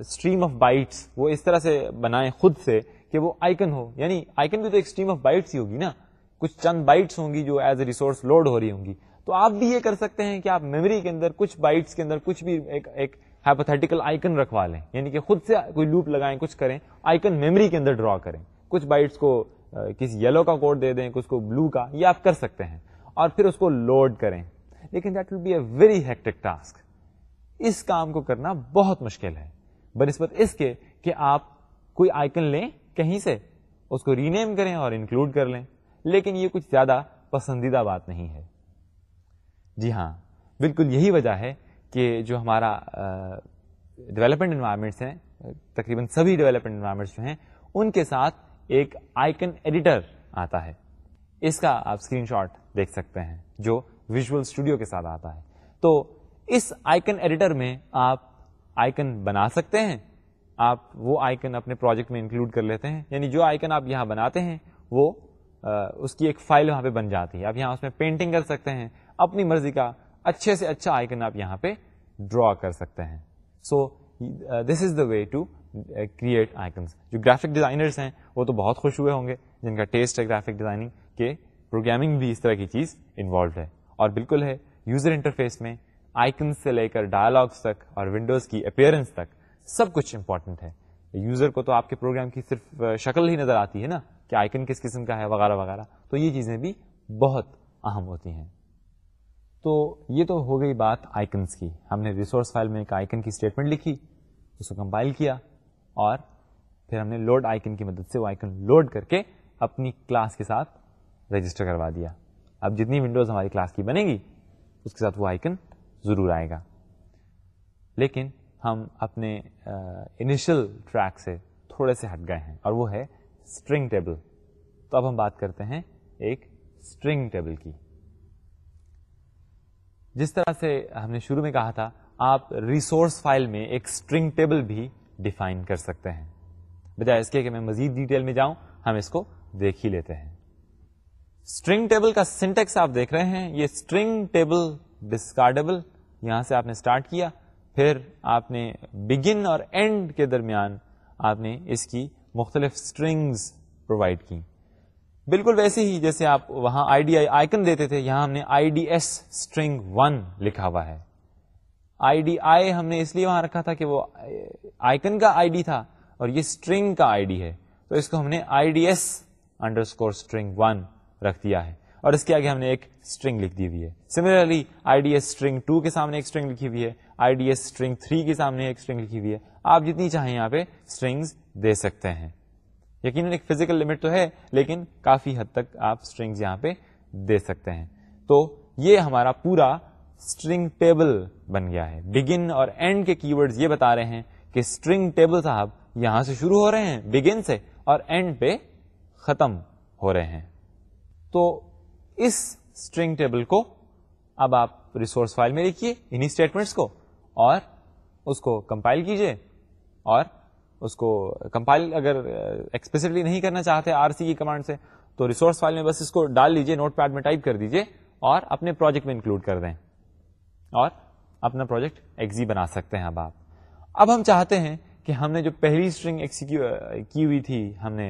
اسٹریم آف بائٹس وہ اس طرح سے بنائیں خود سے کہ وہ آئکن ہو۔ یعنی آئکن بھی تو ایک اسٹریم آف بائٹس ہی ہوگی نا۔ کچھ چند بائٹس ہوں گی جو ایز اے ریسورس لوڈ ہو رہی ہوں گی۔ تو آپ بھی یہ کر سکتے ہیں کہ آپ میموری کے اندر کچھ بائٹس کے اندر کچھ بھی ایک ہائپوتھیٹیکل آئکن رکھوا لیں۔ یعنی کہ خود سے کوئی لوپ لگائیں، کچھ کریں آئکن میموری کے اندر ڈرا کریں۔ کچھ بائٹس کو کسی یلو کا کوڈ دے دیں کچھ کو بلو کا، یہ آپ کر سکتے ہیں۔ اور پھر اس کو لوڈ کریں۔ لیکن that will be a very hectic task اس کام کو کرنا بہت مشکل ہے۔ بنسبت اس کے کہ آپ کوئی آئکن لیں کہیں سے، اس کو رینیم کریں اور انکلوڈ کر لیں۔ لیکن یہ کچھ زیادہ پسندیدہ بات نہیں ہے۔ جی ہاں بالکل یہی وجہ ہے کہ جو ہمارا ڈیولپمنٹ انوائرمنٹس ہیں، تقریباً سبھی ڈیولپمنٹ انوائرمنٹس جو ہیں، ان کے ساتھ ایک آئکن ایڈیٹر آتا ہے۔ اس کا آپ اسکرین شاٹ دیکھ سکتے ہیں جو ویژل اسٹوڈیو کے ساتھ آتا ہے۔ تو اس آئکن ایڈیٹر میں آپ آئکن بنا سکتے ہیں۔ آپ وہ آئکن اپنے پروجیکٹ میں انکلوڈ کر لیتے ہیں۔ یعنی جو آئکن آپ یہاں بناتے ہیں، وہ اس کی ایک فائل وہاں پہ بن جاتی ہے۔ آپ یہاں اس میں پینٹنگ کر سکتے ہیں۔ اپنی مرضی کا اچھے سے اچھا آئکن آپ یہاں پہ ڈرا کر سکتے ہیں۔ So this is the way to Uh, create icons جو گرافک ڈیزائنرس ہیں، وہ تو بہت خوش ہوئے ہوں گے جن کا ٹیسٹ ہے گرافک ڈیزائننگ کے پروگرامنگ بھی اس طرح کی چیز انوالوڈ ہے. اور بالکل ہے یوزر انٹرفیس میں آئکنس سے لے کر ڈائلاگس تک اور ونڈوز کی اپیئرنس تک سب کچھ امپورٹنٹ ہے. یوزر کو تو آپ کے پروگرام کی صرف uh, شکل ہی نظر آتی ہے نا کہ آئکن کس قسم کا ہے وغیرہ وغیرہ. تو یہ چیزیں بھی بہت اہم ہوتی ہیں. تو یہ تو ہو گئی بات آئکنس کی. ہم نے ریسورس فائل میں ایک آئکن کی اسٹیٹمنٹ لکھی، اس کو کمپائل کیا. اور پھر ہم نے لوڈ آئکن کی مدد سے وہ آئکن لوڈ کر کے اپنی کلاس کے ساتھ رجسٹر کروا دیا۔ اب جتنی ونڈوز ہماری کلاس کی بنے گی، اس کے ساتھ وہ آئکن ضرور آئے گا۔ لیکن ہم اپنے انیشل ٹریک سے تھوڑے سے ہٹ گئے ہیں اور وہ ہے اسٹرنگ ٹیبل تو اب ہم بات کرتے ہیں ایک اسٹرنگ ٹیبل کی۔ جس طرح سے ہم نے شروع میں کہا تھا، آپ ریسورس فائل میں ایک اسٹرنگ ٹیبل بھی ڈیفائن کر سکتے ہیں۔ بجائے اس کے کہ میں مزید ڈیٹیل میں جاؤں، ہم اس کو دیکھ ہی لیتے ہیں۔ اسٹرنگ ٹیبل کا سنٹیکس آپ دیکھ رہے ہیں۔ یہ اسٹرنگ ٹیبل ڈسکارڈیبل یہاں سے آپ نے اسٹارٹ کیا۔ پھر آپ نے بگن اور اینڈ کے درمیان آپ نے اس کی مختلف اسٹرنگز پرووائڈ کی۔ بالکل ویسے ہی جیسے آپ وہاں آئی ڈی آئی آئکن دیتے تھے، یہاں ہم نے I D S string one لکھا ہوا ہے۔ آئی ڈی آئی ہم نے اس لیے وہاں رکھا تھا کہ وہ آئکن کا آئی ڈی تھا اور یہ اسٹرنگ کا آئی ڈی ہے۔ تو اس کو ہم نے I D S underscore string one رکھ دیا ہے اور اس کے آگے ہم نے ایک اسٹرنگ لکھ دی ہوئی ہے۔ Similarly I D S string two کے سامنے ایک اسٹرنگ لکھی ہوئی ہے۔ I D S string three کے سامنے ایک اسٹرنگ لکھی ہوئی ہے۔ آپ جتنی چاہیں یہاں پہ اسٹرنگس دے سکتے ہیں۔ یقیناً ایک فزیکل لمٹ تو ہے، لیکن کافی حد تک آپ اسٹرنگز یہاں پہ دے سکتے ہیں۔ تو یہ ہمارا پورا اسٹرنگ ٹیبل بن گیا ہے۔ بگن اور اینڈ کے کی ورڈ یہ بتا رہے ہیں کہ اسٹرنگ ٹیبل صاحب یہاں سے شروع ہو رہے ہیں بگن سے، اور اینڈ پہ ختم ہو رہے ہیں۔ تو اس اسٹرنگ ٹیبل کو اب آپ ریسورس فائل میں لکھیے انہیں اسٹیٹمنٹس کو، اور اس کو کمپائل کیجیے اور اس کو کمپائل اگر ایکسپلسٹلی نہیں کرنا چاہتے آر سی کی کمانڈ سے، تو ریسورس فائل میں بس اس کو ڈال لیجیے نوٹ پیڈ میں ٹائپ کر دیجیے اور اپنے پروجیکٹ میں انکلوڈ کر دیں۔ اور اپنا پروجیکٹ ایگزی بنا سکتے ہیں اب آپ۔ اب ہم چاہتے ہیں کہ ہم نے جو پہلی اسٹرنگ کی ہوئی تھی، ہم نے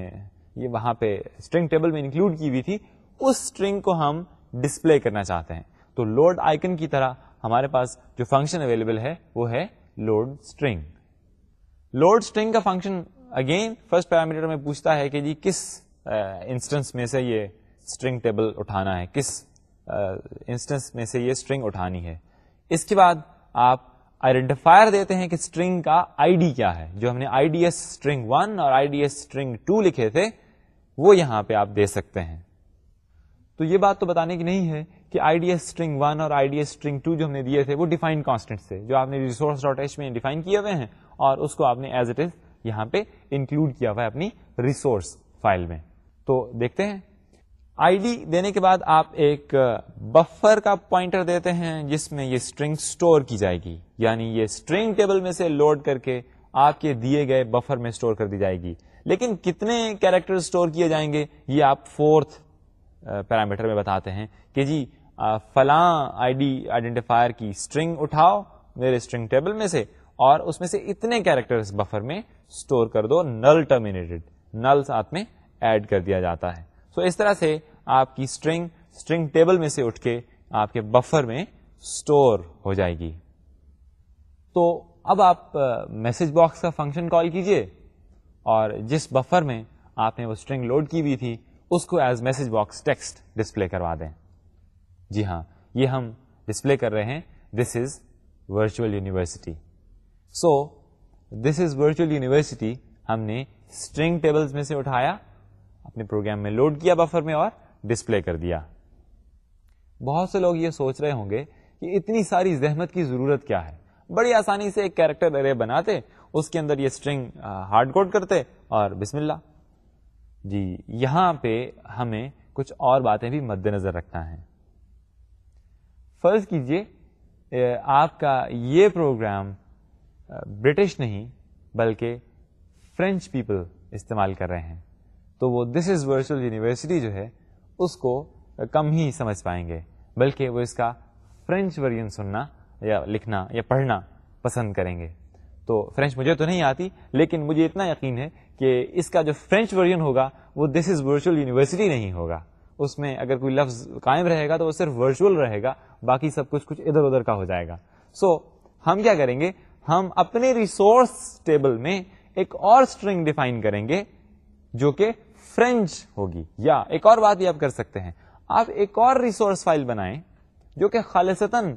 یہ وہاں پہ اسٹرنگ ٹیبل میں انکلوڈ کی ہوئی تھی، اس اسٹرنگ کو ہم ڈسپلے کرنا چاہتے ہیں۔ تو لوڈ آئکن کی طرح ہمارے پاس جو فنکشن اویلیبل ہے، وہ ہے لوڈ اسٹرنگ لوڈ اسٹرنگ کا فنکشن اگین فرسٹ پیرامیٹر میں پوچھتا ہے کہ جی کس انسٹنس میں سے یہ اسٹرنگ ٹیبل اٹھانا ہے، کس انسٹنس میں سے یہ اسٹرنگ اٹھانی ہے۔ اس کے بعد آپ آئیڈینٹیفائر دیتے ہیں کہ اسٹرنگ کا آئی ڈی کیا ہے۔ جو ہم نے I D S string one اور I D S string two لکھے تھے، وہ یہاں پہ آپ دے سکتے ہیں۔ تو یہ بات تو بتانے کی نہیں ہے کہ I D S string one اور I D S string two جو ہم نے دیے تھے، وہ ڈیفائن کانسٹنٹ سے جو آپ نے ریسورس ڈاٹ ایچ میں ڈیفائن کیے ہوئے ہیں اور اس کو آپ نے ایز اٹ از یہاں پہ انکلوڈ کیا ہوا ہے اپنی ریسورس فائل میں۔ تو دیکھتے ہیں۔ آئی ڈی دینے کے بعد آپ ایک بفر کا پوائنٹر دیتے ہیں جس میں یہ اسٹرنگ اسٹور کی جائے گی یعنی یہ اسٹرنگ ٹیبل میں سے لوڈ کر کے آپ کے دیے گئے بفر میں اسٹور کر دی جائے گی۔ لیکن کتنے کیریکٹر اسٹور کیے جائیں گے، یہ آپ فورتھ پیرامیٹر میں بتاتے ہیں کہ جی فلاں آئی ڈی آئیڈینٹیفائر کی اسٹرنگ اٹھاؤ میرے اسٹرنگ ٹیبل میں سے اور اس میں سے اتنے کیریکٹر بفر میں اسٹور کر دو، نل ٹرمینیٹڈ، نل ساتھ میں ایڈ کر دیا جاتا ہے۔ سو so اس طرح سے آپ کی اسٹرنگ اسٹرنگ ٹیبل میں سے اٹھ کے آپ کے بفر میں اسٹور ہو جائے گی۔ تو اب آپ میسج باکس کا فنکشن کال کیجیے اور جس بفر میں آپ نے وہ اسٹرنگ لوڈ کی ہوئی تھی، اس کو as message box text display کروا دیں۔ جی ہاں یہ ہم ڈسپلے کر رہے ہیں this is virtual university so this is virtual university ہم نے اسٹرنگ ٹیبل میں سے اٹھایا۔ اپنے پروگرام میں لوڈ کیا بفر میں اور ڈسپلے کر دیا۔ بہت سے لوگ یہ سوچ رہے ہوں گے کہ اتنی ساری زحمت کی ضرورت کیا ہے۔ بڑی آسانی سے ایک کیریکٹر ارے بناتے، اس کے اندر یہ اسٹرنگ ہارڈ کوڈ کرتے اور بسم اللہ جی یہاں پہ ہمیں کچھ اور باتیں بھی مد نظر رکھنا ہے فرض کیجیے آپ کا یہ پروگرام برٹش نہیں، بلکہ فرینچ پیپل استعمال کر رہے ہیں۔ تو وہ دس از ورچوئل یونیورسٹی جو ہے اس کو کم ہی سمجھ پائیں گے بلکہ وہ اس کا فرینچ ورژن سننا یا لکھنا یا پڑھنا پسند کریں گے۔ تو فرینچ مجھے تو نہیں آتی لیکن مجھے اتنا یقین ہے کہ اس کا جو فرینچ ورژن ہوگا وہ دس از ورچوئل یونیورسٹی نہیں ہوگا۔ اس میں اگر کوئی لفظ قائم رہے گا تو وہ صرف ورچوئل رہے گا باقی سب کچھ کچھ ادھر ادھر کا ہو جائے گا۔ سو so, ہم کیا کریں گے؟ ہم اپنے ریسورس ٹیبل میں ایک اور اسٹرنگ ڈیفائن کریں گے جو کہ فرینچ ہوگی یا ایک اور بات بھی آپ کر سکتے ہیں۔ آپ ایک اور ریسورس فائل بنائیں جو کہ خالصتاً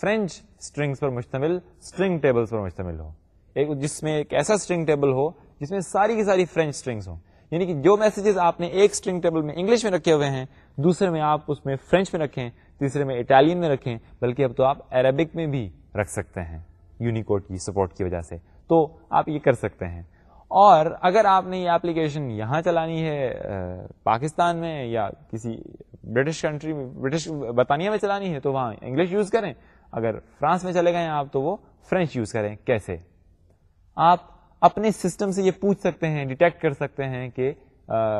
فرینچ اسٹرنگس پر مشتمل اسٹرنگ ٹیبل پر مشتمل ہو۔ ایک جس میں ایک ایسا اسٹرنگ ٹیبل ہو جس میں ساری کی ساری فرینچ اسٹرنگس ہوں۔ یعنی کہ جو میسجز آپ نے ایک اسٹرنگ ٹیبل میں انگلش میں رکھے ہوئے ہیں، دوسرے میں آپ اس میں فرینچ میں رکھیں، تیسرے میں اٹالین میں رکھیں، بلکہ اب تو آپ عربک میں بھی رکھ سکتے ہیں۔ یونیکوڈ کی سپورٹ کی وجہ سے۔ تو آپ یہ کر سکتے ہیں۔ اور اگر آپ نے یہ اپلیکیشن یہاں چلانی ہے پاکستان میں یا کسی برٹش کنٹری میں، برٹش برطانیہ میں چلانی ہے، تو وہاں انگلش یوز کریں۔ اگر فرانس میں چلے گئے آپ، تو وہ فرینچ یوز کریں۔ کیسے؟ آپ اپنے سسٹم سے یہ پوچھ سکتے ہیں، ڈیٹیکٹ کر سکتے ہیں کہ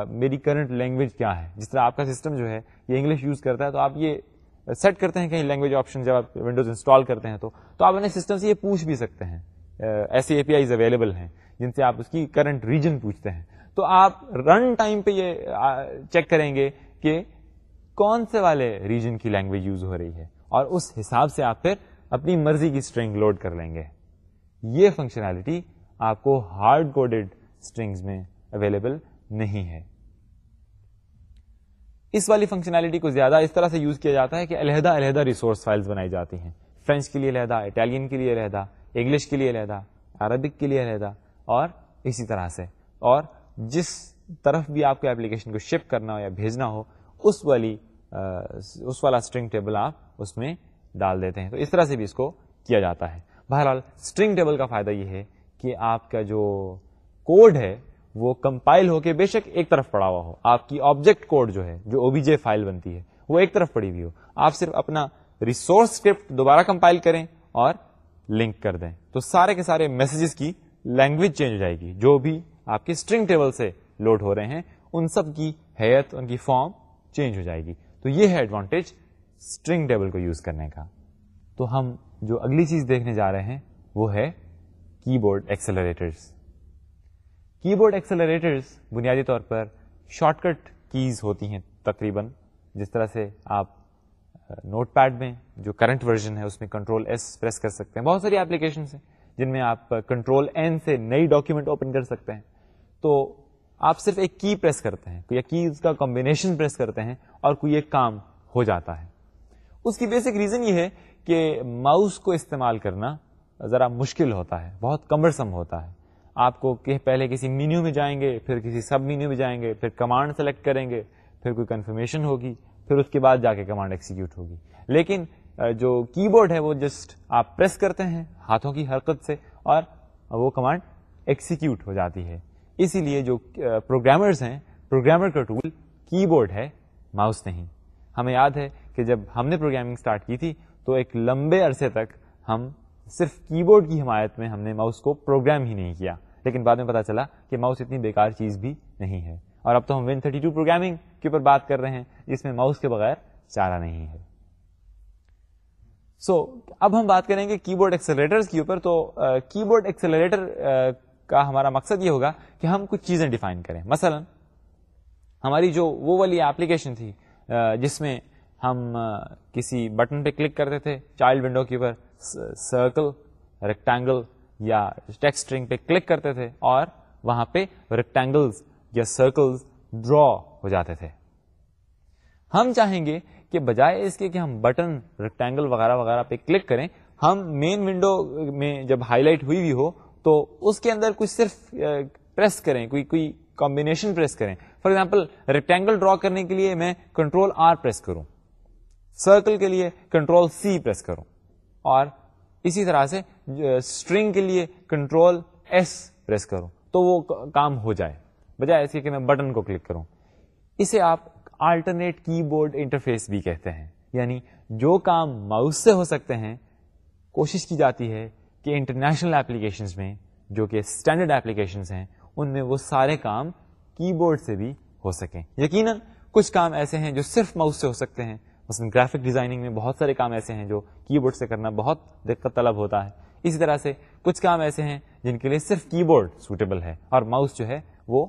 میری کرنٹ لینگویج کیا ہے۔ جس طرح آپ کا سسٹم جو ہے، یہ انگلش یوز کرتا ہے، تو آپ یہ سیٹ کرتے ہیں، کہیں لینگویج آپشن جب آپ ونڈوز انسٹال کرتے ہیں تو آپ اپنے سسٹم سے یہ پوچھ بھی سکتے ہیں۔ ایسے اے پی آئیز اویلیبل ہیں جن سے آپ اس کی کرنٹ ریجن پوچھتے ہیں۔ تو آپ رن ٹائم پہ یہ چیک کریں گے کہ کون سے والے ریجن کی لینگویج یوز ہو رہی ہے۔ اور اس حساب سے آپ پھر اپنی مرضی کی اسٹرنگ لوڈ کر لیں گے۔ یہ فنکشنالٹی آپ کو ہارڈ کوڈیڈ اسٹرنگز میں اویلیبل نہیں ہے۔ اس والی فنکشنالٹی کو زیادہ اس طرح سے یوز کیا جاتا ہے کہ علیحدہ علیحدہ ریسورس فائلز بنائی جاتی ہیں۔ فرینچ کے لیے علیحدہ اٹالین کے لیے علیحدہ۔ انگلش کے لیے علیحدہ، عربک کے لیے علیحدہ، اور اسی طرح سے۔ اور جس طرف بھی آپ کو اپلیکیشن کو شپ کرنا ہو یا بھیجنا ہو، اس والی اس والا اسٹرنگ ٹیبل آپ اس میں ڈال دیتے ہیں۔ تو اس طرح سے بھی اس کو کیا جاتا ہے۔ بہرحال اسٹرنگ ٹیبل کا فائدہ یہ ہے کہ آپ کا جو کوڈ ہے، وہ کمپائل ہو کے بے شک ایک طرف پڑا ہوا ہو۔ آپ کی آبجیکٹ کوڈ جو ہے، جو او بی جے فائل بنتی ہے، وہ ایک طرف پڑی ہوئی ہو۔ آپ صرف اپنا ریسورس اسکرپٹ دوبارہ کمپائل کریں اور لنک کر دیں۔ تو سارے کے سارے میسجز کی لینگویج چینج ہو جائے گی۔ جو بھی آپ کے اسٹرنگ ٹیبل سے لوڈ ہو رہے ہیں، ان سب کی حیت ان کی فارم چینج ہو جائے گی۔ تو یہ ہے ایڈوانٹیج اسٹرنگ ٹیبل کو یوز کرنے کا۔ تو ہم جو اگلی چیز دیکھنے جا رہے ہیں، وہ ہے keyboard accelerators keyboard accelerators بنیادی طور پر شارٹ کٹ کیز ہوتی ہیں تقریباً، جس طرح سے آپ نوٹ پیڈ میں جو کرنٹ ورژن ہے اس میں کنٹرول ایس پریس کر سکتے ہیں، بہت ساری ایپلیکیشن ہیں جن میں آپ کنٹرول این سے نئی ڈاکیومنٹ اوپن کر سکتے ہیں۔ تو آپ صرف ایک کی پریس کرتے ہیں، یا کیز کا کمبینیشن پریس کرتے ہیں اور کوئی ایک کام ہو جاتا ہے۔ اس کی بیسک ریزن یہ ہے کہ ماؤس کو استعمال کرنا ذرا مشکل ہوتا ہے، بہت کمرسم ہوتا ہے۔ آپ کو کہ پہلے کسی مینیو میں جائیں گے، پھر کسی سب مینیو میں جائیں گے، پھر کمانڈ سلیکٹ کریں گے، پھر کوئی کنفرمیشن ہوگی۔ پھر اس کے بعد جا کے کمانڈ ایکسیکیوٹ ہوگی۔ لیکن جو کی بورڈ ہے، وہ جسٹ آپ پریس کرتے ہیں ہاتھوں کی حرکت سے اور وہ کمانڈ ایکسیکیوٹ ہو جاتی ہے۔ اسی لیے جو پروگرامرز ہیں پروگرامر کا ٹول کی بورڈ ہے ماؤس نہیں۔ ہمیں یاد ہے کہ جب ہم نے پروگرامنگ اسٹارٹ کی تھی، تو ایک لمبے عرصے تک ہم صرف کی بورڈ کی حمایت میں ہم نے ماؤس کو پروگرام ہی نہیں کیا۔ لیکن بعد میں پتا چلا کہ ماؤس اتنی بیکار چیز بھی نہیں ہے۔ اور اب تو ہم ون تھرٹی ٹو پروگرامنگ کے اوپر بات کر رہے ہیں جس میں ماؤس کے بغیر چارہ نہیں ہے۔ سو so, اب ہم بات کریں گے کی بورڈ ایکسلریٹر کے اوپر تو کی بورڈ ایکسلریٹر کا ہمارا مقصد یہ ہوگا کہ ہم کچھ چیزیں ڈیفائن کریں۔ مثلا ہماری جو وہ والی ایپلیکیشن تھی جس میں ہم کسی بٹن پہ کلک کرتے تھے چائلڈ ونڈو کے اوپر سرکل ریکٹینگل یا ٹیکسٹرنگ پہ کلک کرتے تھے اور وہاں پہ ریکٹینگلز یا سرکل ڈرا ہو جاتے تھے۔ ہم چاہیں گے کہ بجائے اس کے کہ ہم بٹن ریکٹینگل وغیرہ وغیرہ پہ کلک کریں، ہم مین ونڈو میں جب ہائی لائٹ ہوئی بھی ہو، تو اس کے اندر کچھ صرف پریس کریں، کوئی کوئی کمبینیشن پریس کریں۔ فار ایگزامپل ریکٹینگل ڈرا کرنے کے لیے میں کنٹرول آر پریس کروں۔ سرکل کے لیے کنٹرول سی پریس کروں۔ اور اسی طرح سے اسٹرنگ کے لیے کنٹرول ایس پریس کروں۔ تو وہ کام ہو جائے۔ بجائے ایسے کہ میں بٹن کو کلک کروں۔ اسے آپ آلٹرنیٹ کی بورڈ انٹرفیس بھی کہتے ہیں۔ یعنی جو کام ماؤس سے ہو سکتے ہیں، کوشش کی جاتی ہے کہ انٹرنیشنل اپلیکیشن میں، جو کہ اسٹینڈرڈ اپلیکیشن ہیں، ان میں وہ سارے کام کی بورڈ سے بھی ہو سکیں۔ یقیناً کچھ کام ایسے ہیں جو صرف ماؤس سے ہو سکتے ہیں۔ مثلاً گرافک ڈیزائننگ میں بہت سارے کام ایسے ہیں جو کی بورڈ سے کرنا بہت دقت طلب ہوتا ہے۔ اسی طرح سے کچھ کام ایسے ہیں جن کے لیے صرف کی بورڈ سوٹیبل ہے اور ماؤس جو ہے وہ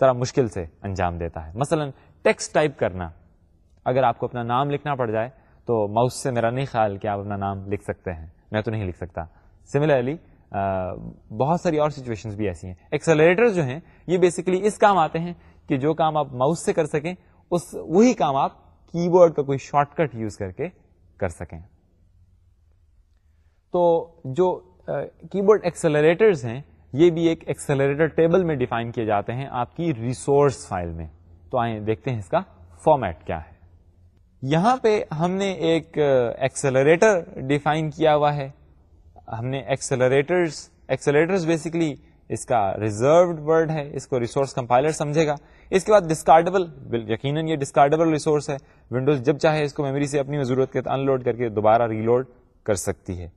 ذرا مشکل سے انجام دیتا ہے۔ مثلا ٹیکسٹ ٹائپ کرنا، اگر آپ کو اپنا نام لکھنا پڑ جائے تو ماؤس سے میرا نہیں خیال کہ آپ اپنا نام لکھ سکتے ہیں۔ میں تو نہیں لکھ سکتا۔ سملرلی بہت ساری اور سچویشن بھی ایسی ہیں۔ ایکسلریٹر جو ہیں، یہ بیسکلی اس کام آتے ہیں کہ جو کام آپ ماؤس سے کر سکیں، اس، وہی کام آپ کی بورڈ کا کوئی شارٹ کٹ یوز کر کے کر سکیں۔ تو جو کی بورڈ ایکسلریٹرز ہیں یہ بھی ایک ایکسلریٹر ٹیبل میں ڈیفائن کیے جاتے ہیں آپ کی ریسورس فائل میں۔ تو آئیں دیکھتے ہیں اس کا فارمیٹ کیا ہے۔ یہاں پہ ہم نے ایک ایکسلریٹر ڈیفائن کیا ہوا ہے۔ ہم نے ایکسلریٹرز ایکسلریٹرز بیسکلی اس کا ریزروڈ ورڈ ہے، اس کو ریسورس کمپائلر سمجھے گا۔ اس کے بعد ڈسکارڈیبل یقیناً یہ ڈسکارڈیبل ریسورس ہے۔ ونڈوز جب چاہے اس کو میموری سے اپنی ضرورت کے ان لوڈ کر کے دوبارہ ریلوڈ کر سکتی ہے۔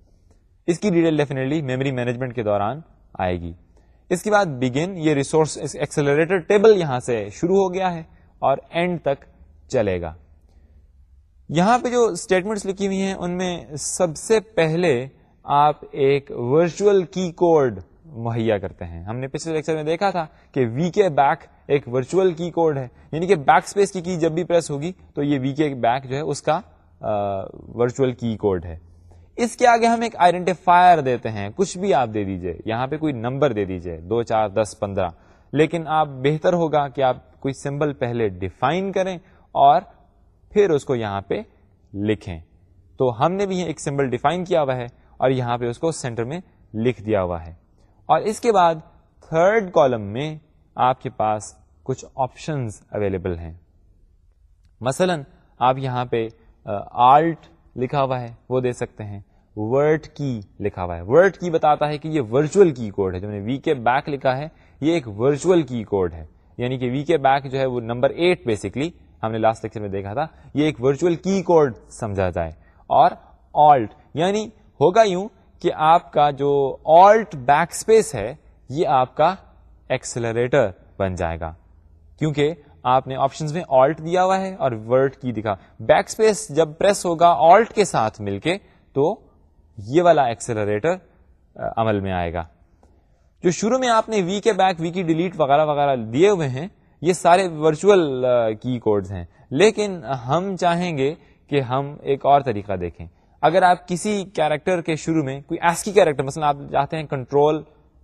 اس کی ڈیٹیل ڈیفینیٹلی میموری مینجمنٹ کے دوران آئے گی۔ اس کے بعد بگن یہ ریسورس ایکسلریٹر ٹیبل یہاں سے شروع ہو گیا ہے اور اینڈ تک چلے گا۔ یہاں پہ جو اسٹیٹمنٹس لکھی ہوئی ہیں، ان میں سب سے پہلے آپ ایک ورچوئل کی کوڈ مہیا کرتے ہیں۔ ہم نے پچھلے لیکچر میں دیکھا تھا کہ وی کے بیک ایک ورچوئل کی کوڈ ہے۔ یعنی کہ بیک اسپیس کی کی جب بھی پریس ہوگی تو یہ وی کے بیک جو ہے، اس کا ورچوئل کی کوڈ ہے۔ اس کے آگے ہم ایک آئیڈینٹیفائر دیتے ہیں۔ کچھ بھی آپ دے دیجیے۔ یہاں پہ کوئی نمبر دے دیجیے۔ دو، چار، دس، پندرہ۔ لیکن آپ بہتر ہوگا کہ آپ کوئی سمبل پہلے ڈیفائن کریں اور پھر اس کو یہاں پہ لکھیں۔ تو ہم نے بھی ایک سمبل ڈیفائن کیا ہوا ہے اور یہاں پہ اس کو سینٹر میں لکھ دیا ہوا ہے۔ اور اس کے بعد تھرڈ کالم میں آپ کے پاس کچھ آپشنز اویلیبل ہیں۔ مثلا آپ یہاں پہ آلٹ لکھا ہوا ہے، وہ دے سکتے ہیں۔ ورڈ کی لکھا ہوا ہے۔ ورڈ کی بتاتا ہے کہ یہ ورچوئل کی کوڈ ہے۔ جو نے وی کے بیک لکھا ہے، یہ ایک ورچوئل کی کوڈ ہے۔ یعنی کہ وی کے بیک جو ہے، وہ نمبر ایٹ بیسکلی ہم نے لاسٹ لیکچر میں دیکھا تھا، یہ ایک ورچوئل کی کوڈ سمجھا جائے۔ اور آلٹ یعنی ہوگا یوں کہ آپ کا جو آلٹ بیک اسپیس ہے، یہ آپ کا ایکسلریٹر بن جائے گا۔ کیونکہ آپ نے آپشن میں آلٹ دیا ہوا ہے اور ورڈ کی دکھا۔ بیک اسپیس جب پریس ہوگا آلٹ کے ساتھ مل کے تو یہ والا ایکسلریٹر عمل میں آئے گا۔ جو شروع میں آپ نے وی کے بیک وی کی ڈیلیٹ وغیرہ وغیرہ دیے ہوئے ہیں، یہ سارے ورچوئل کی کوڈز ہیں۔ لیکن ہم چاہیں گے کہ ہم ایک اور طریقہ دیکھیں۔ اگر آپ کسی کیریکٹر کے شروع میں کوئی ایس کی کیریکٹر مثلا آپ چاہتے ہیں کنٹرول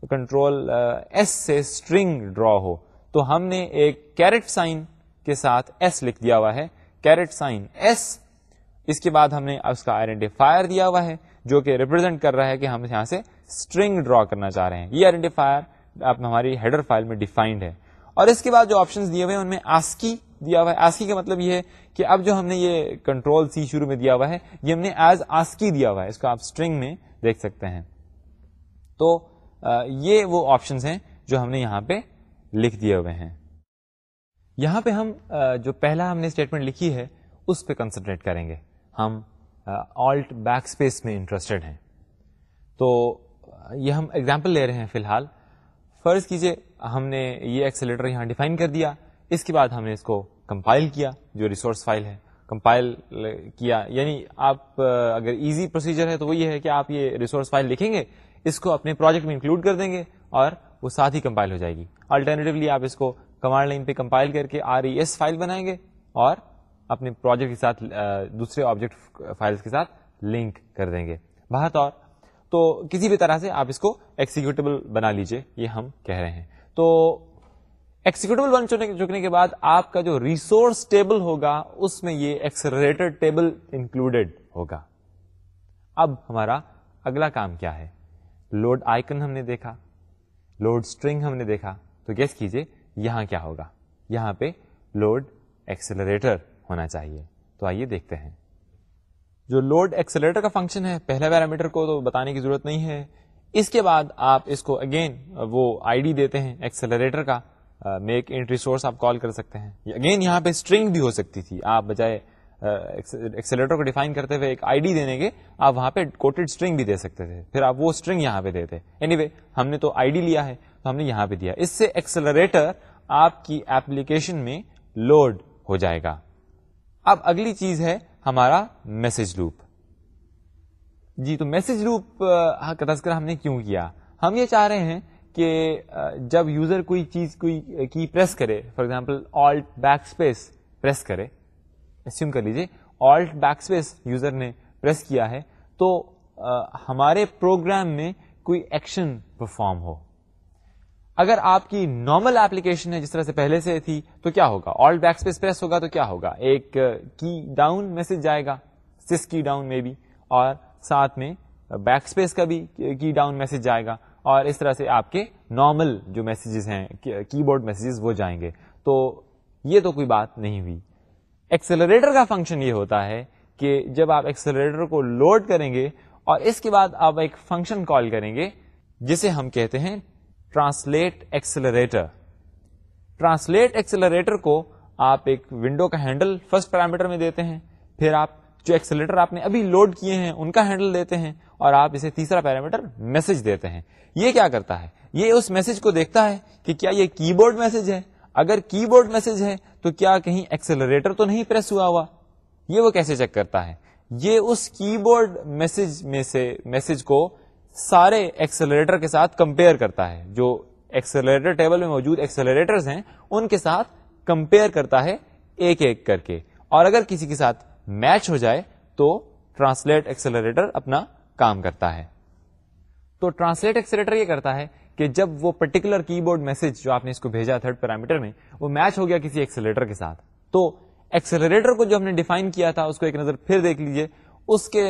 کنٹرول ایس سے اسٹرنگ ڈرا ہو تو ہم نے ایک کیرٹ سائن کے ساتھ ایس لکھ دیا ہوا ہے. کیرٹ سائن ایس اس کے بعد ہم نے اس کا آئیڈینٹیفائر دیا ہوا ہے جو کہ ریپرزینٹ کر رہا ہے کہ ہم یہاں سے اسٹرنگ ڈرا کرنا چاہ رہے ہیں. یہ آئیڈینٹیفائر ہماری ہیڈر فائل میں ڈیفائنڈ ہے. اور اس کے بعد جو آپشن دیے ہوئے ہیں، ان میں آسکی دیا ہوا ہے. آسکی کا مطلب یہ ہے کہ اب جو ہم نے یہ کنٹرول سی شروع میں دیا ہوا ہے، یہ ہم نے ایز آسکی دیا ہوا ہے. اس کو آپ اسٹرنگ میں دیکھ سکتے ہیں. تو یہ وہ آپشن ہیں جو ہم نے یہاں پہ لکھ دیے ہوئے ہیں۔ یہاں پہ ہم جو پہلا ہم نے اسٹیٹمنٹ لکھی ہے، اس پہ کنسنٹریٹ کریں گے۔ ہم آلٹ بیک اسپیس میں انٹرسٹڈ ہیں۔ تو یہ ہم ایگزامپل لے رہے ہیں فی الحال۔ فرض کیجیے، ہم نے یہ ایکسیلیٹر یہاں ڈیفائن کر دیا۔ اس کے بعد ہم نے اس کو کمپائل کیا، جو ریسورس فائل ہے کمپائل کیا۔ یعنی آپ اگر ایزی پروسیجر ہے تو وہ یہ ہے کہ آپ یہ ریسورس فائل لکھیں گے، اس کو اپنے پروجیکٹ میں انکلوڈ کر دیں گے اور وہ ساتھ ہی کمپائل ہو جائے گی۔ الٹرنیٹولی آپ اس کو کمانڈ لائن پہ کمپائل کر کے آر ای ایس فائل بنائیں گے اور اپنے پروجیکٹ کے ساتھ دوسرے آبجیکٹ فائلس کے ساتھ لنک کر دیں گے۔ باہر طور تو کسی بھی طرح سے آپ اس کو ایکسیکیوٹیبل بنا لیجیے، یہ ہم کہہ رہے ہیں۔ تو ایکسیکیوٹیبل بن چکنے کے بعد آپ کا جو ریسورس ٹیبل ہوگا، اس میں یہ ایکسلریٹر ٹیبل انکلوڈیڈ ہوگا۔ اب ہمارا اگلا کام کیا ہے؟ لوڈ آئکن ہم نے دیکھا۔ لوڈ اسٹرنگ ہم نے دیکھا تو گیس کیجیے یہاں کیا ہوگا؟ یہاں پہ لوڈ ایکسلریٹر ہونا چاہیے۔ تو آئیے دیکھتے ہیں۔ جو لوڈ ایکسلیٹر کا فنکشن ہے پہلا پیرامیٹر کو تو بتانے کی ضرورت نہیں ہے۔ اس کے بعد آپ اس کو اگین وہ آئی ڈی دیتے ہیں ایکسلریٹر کا۔ میک انٹ ریسورس آپ کال کر سکتے ہیں۔ اگین یہاں پہ اسٹرنگ بھی ہو سکتی تھی۔ آپ بجائے ایکسلیٹر کو ڈیفائن کرتے ہوئے ایک آئی ڈی دینے کے آپ وہاں پہ کوٹڈ اسٹرنگ بھی دے سکتے تھے۔ پھر آپ وہ اسٹرنگ یہاں پہ دیتے۔ اینی وے ہم نے تو آئی ڈی لیا ہے، تو ہم نے یہاں پہ دیا۔ اس سے ایکسلریٹر آپ کی ایپلیکیشن میں لوڈ ہو جائے گا۔ اب اگلی چیز ہے ہمارا میسج لوپ جی تو میسج لوپ کا تذکرہ ہم نے کیوں کیا؟ ہم یہ چاہ رہے ہیں کہ جب یوزر کوئی چیز کوئی کی پریس کرے for example alt backspace press کرے اسیوم کر لیجیے آلٹ بیک اسپیس یوزر نے پریس کیا ہے تو ہمارے پروگرام میں کوئی ایکشن پرفارم ہو۔ اگر آپ کی نارمل ایپلیکیشن ہے جس طرح سے پہلے سے تھی، تو کیا ہوگا؟ آل بیک اسپیس پریس ہوگا تو کیا ہوگا؟ ایک کی ڈاؤن میسج جائے گا سس کی ڈاؤن میں بھی اور ساتھ میں بیک اسپیس کا بھی کی ڈاؤن میسج جائے گا، اور اس طرح سے آپ کے نارمل جو میسجز ہیں کی بورڈ میسجز وہ جائیں گے۔ تو یہ تو کوئی بات نہیں ہوئی۔ ایکسلریٹر کا فنکشن یہ ہوتا ہے کہ جب آپ ایکسلریٹر کو لوڈ کریں گے اور اس کے بعد آپ ایک فنکشن کال کریں گے جسے ہم کہتے ہیں ٹرانسلیٹ ایکسلریٹر ٹرانسلیٹ ایکسلریٹر کو آپ ایک ونڈو کا ہینڈل فرسٹ پیرامیٹر میں دیتے ہیں، پھر آپ جو ایکسلریٹر آپ نے ابھی لوڈ کیے ہیں، ان کا ہینڈل دیتے ہیں اور آپ اسے تیسرا پیرامیٹر میسج دیتے ہیں۔ یہ کیا کرتا ہے؟ یہ اس میسج کو دیکھتا ہے کہ کیا یہ کی بورڈ میسج ہے؟ اگر کی بورڈ میسج ہے تو کیا کہیں ایکسلریٹر تو نہیں پریس ہوا ہوا؟ یہ وہ کیسے چیک کرتا ہے؟ یہ اس کی بورڈ میسج میں سے میسج کو سارے ایکسلریٹر کے ساتھ کمپیئر کرتا ہے۔ جو ایکسلریٹر ٹیبل میں موجود ایکسلریٹر ہیں، ان کے ساتھ کمپیئر کرتا ہے ایک ایک کر کے۔ اور اگر کسی کے ساتھ میچ ہو جائے تو ٹرانسلیٹ ایکسلریٹر اپنا کام کرتا ہے۔ تو ٹرانسلیٹ ایکسلریٹر یہ کرتا ہے کہ جب وہ پرٹیکولر کی بورڈ میسج جو آپ نے اس کو بھیجا تھرڈ پیرامیٹر میں، وہ میچ ہو گیا کسی ایکسلریٹر کے ساتھ. تو ایکسلریٹر کو جو ہم نے ڈیفائن کیا تھا، اس کو ایک نظر پھر دیکھ لیجیے اس کے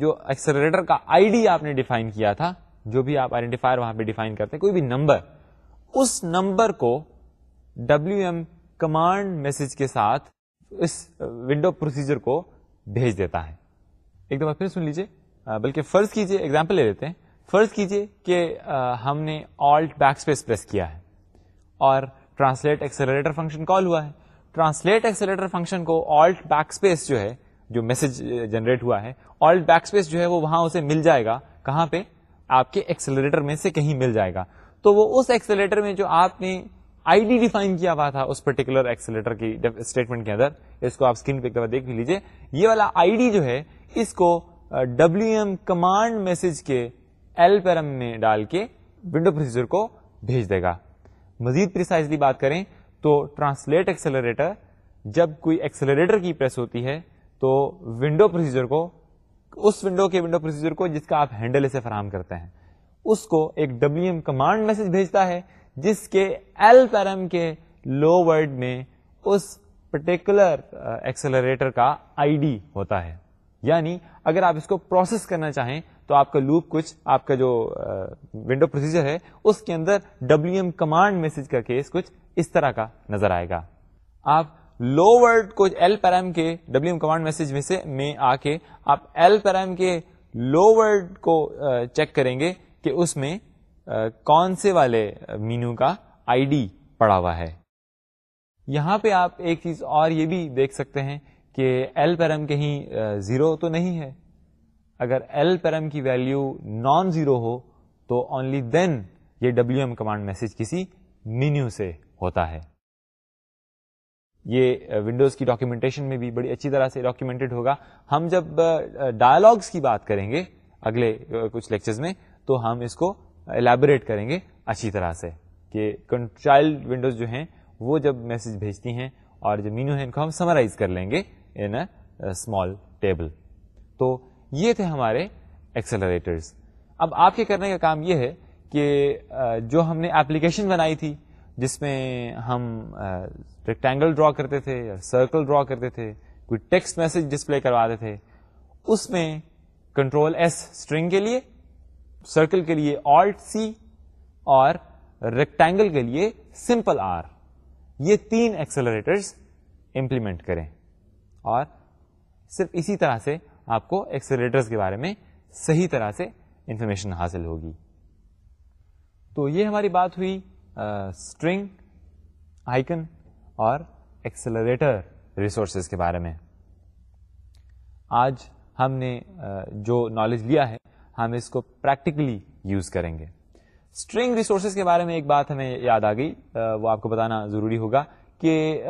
جو ایکسلریٹر کا آئی ڈی آپ نے ڈیفائن کیا تھا، جو بھی آپ آئیڈینٹیفائر وہاں پہ ڈیفائن کرتے ہیں، کوئی بھی نمبر اس نمبر کو ڈبلو ایم کمانڈ میسج کے ساتھ اس ونڈو پروسیجر کو بھیج دیتا ہے. ایک دفعہ پھر سن لیجیے بلکہ فرض کیجیے ایگزامپل لے لیتے ہیں. فرض کیجیے کہ ہم نے آلٹ بیک اسپیس پریس کیا ہے اور ٹرانسلیٹ ایکسلریٹر فنکشن کال ہوا ہے۔ ٹرانسلیٹ ایکسلریٹر فنکشن کو آلٹ بیک اسپیس جو ہے، جو میسج جنریٹ ہوا ہے آلٹ بیک اسپیس جو ہے، وہ وہاں اسے مل جائے گا۔ کہاں پہ؟ آپ کے ایکسلریٹر میں سے کہیں مل جائے گا۔ تو وہ اس ایکسلریٹر میں جو آپ نے آئی ڈی ڈیفائن کیا ہوا تھا، اس پرٹیکولر ایکسلیٹر کی اسٹیٹمنٹ کے اندر، اس کو آپ اسکرین پہ دیکھ لیجیے یہ والا آئی ڈی جو ہے، اس کو ڈبلو ایم کمانڈ میسج کے ایل پیرم میں ڈال کے ونڈو پروسیجر کو بھیج دے گا۔ مزید پریسائزلی بات کریں تو ٹرانسلیٹ ایکسلریٹر جب کوئی ایکسلریٹر کی پریس ہوتی ہے، تو ونڈو پروسیجر کو، اس ونڈو کے ونڈو پروسیجر کو جس کا آپ ہینڈل اسے فراہم کرتے ہیں، اس کو ایک ڈبلو ایم کمانڈ میسج بھیجتا ہے، جس کے ایل پیرم کے لو ورڈ میں اس پرٹیکولر ایکسلریٹر uh, کا آئی ڈی ہوتا ہے۔ یعنی اگر آپ اس کو پروسیس کرنا چاہیں تو آپ کا لوپ کچھ آپ کا جو ونڈو پروسیجر ہے، اس کے اندر ڈبلو ایم کمانڈ میسج کا کیس کچھ اس طرح کا نظر آئے گا۔ آپ لو ورڈ کو ایل پیرام کے ڈبلو ایم کمانڈ میسج میں سے میں آ کے آپ ایل پیرام کے لو ورڈ کو چیک کریں گے کہ اس میں کون سے والے مینو کا آئی ڈی پڑا ہوا ہے۔ یہاں پہ آپ ایک چیز اور یہ بھی دیکھ سکتے ہیں کہ ایل پیرم کہیں زیرو تو نہیں ہے۔ اگر ایل پیرم کی ویلو نان زیرو ہو، تو اونلی دین یہ ڈبلو ایم کمانڈ میسج کسی مینیو سے ہوتا ہے۔ یہ uh, ونڈوز کی ڈاکیومنٹیشن میں بھی بڑی اچھی طرح سے ڈاکیومنٹڈ ہوگا۔ ہم جب uh, ڈائلگس کی بات کریں گے اگلے uh, کچھ لیکچرز میں، تو ہم اس کو الیبوریٹ کریں گے اچھی طرح سے کہ چائلڈ ونڈوز جو ہیں، وہ جب میسج بھیجتی ہیں اور جو مینو ہے ان کو ہم سمرائز کر لیں گے ان اے اسمال ٹیبل تو یہ تھے ہمارے ایکسلریٹرز اب آپ کے کرنے کا کام یہ ہے کہ جو ہم نے ایپلیکیشن بنائی تھی، جس میں ہم ریکٹینگل ڈرا کرتے تھے یا سرکل ڈرا کرتے تھے، کوئی ٹیکسٹ میسج ڈسپلے کرواتے تھے، اس میں کنٹرول ایس اسٹرنگ کے لیے سرکل کے لیے آلٹ سی اور ریکٹینگل کے لیے سمپل آر یہ تین ایکسلریٹرز امپلیمنٹ کریں اور صرف اسی طرح سے آپ کو ایکسلریٹرز کے بارے میں صحیح طرح سے انفارمیشن حاصل ہوگی۔ تو یہ ہماری بات ہوئی اسٹرنگ آئکن اور ایکسلریٹر ریسورسز کے بارے میں۔ آج ہم نے جو نالج لیا ہے، ہم اس کو پریکٹیکلی یوز کریں گے۔ اسٹرنگ ریسورسز کے بارے میں ایک بات ہمیں یاد آ گئی وہ آپ کو بتانا ضروری ہوگا کہ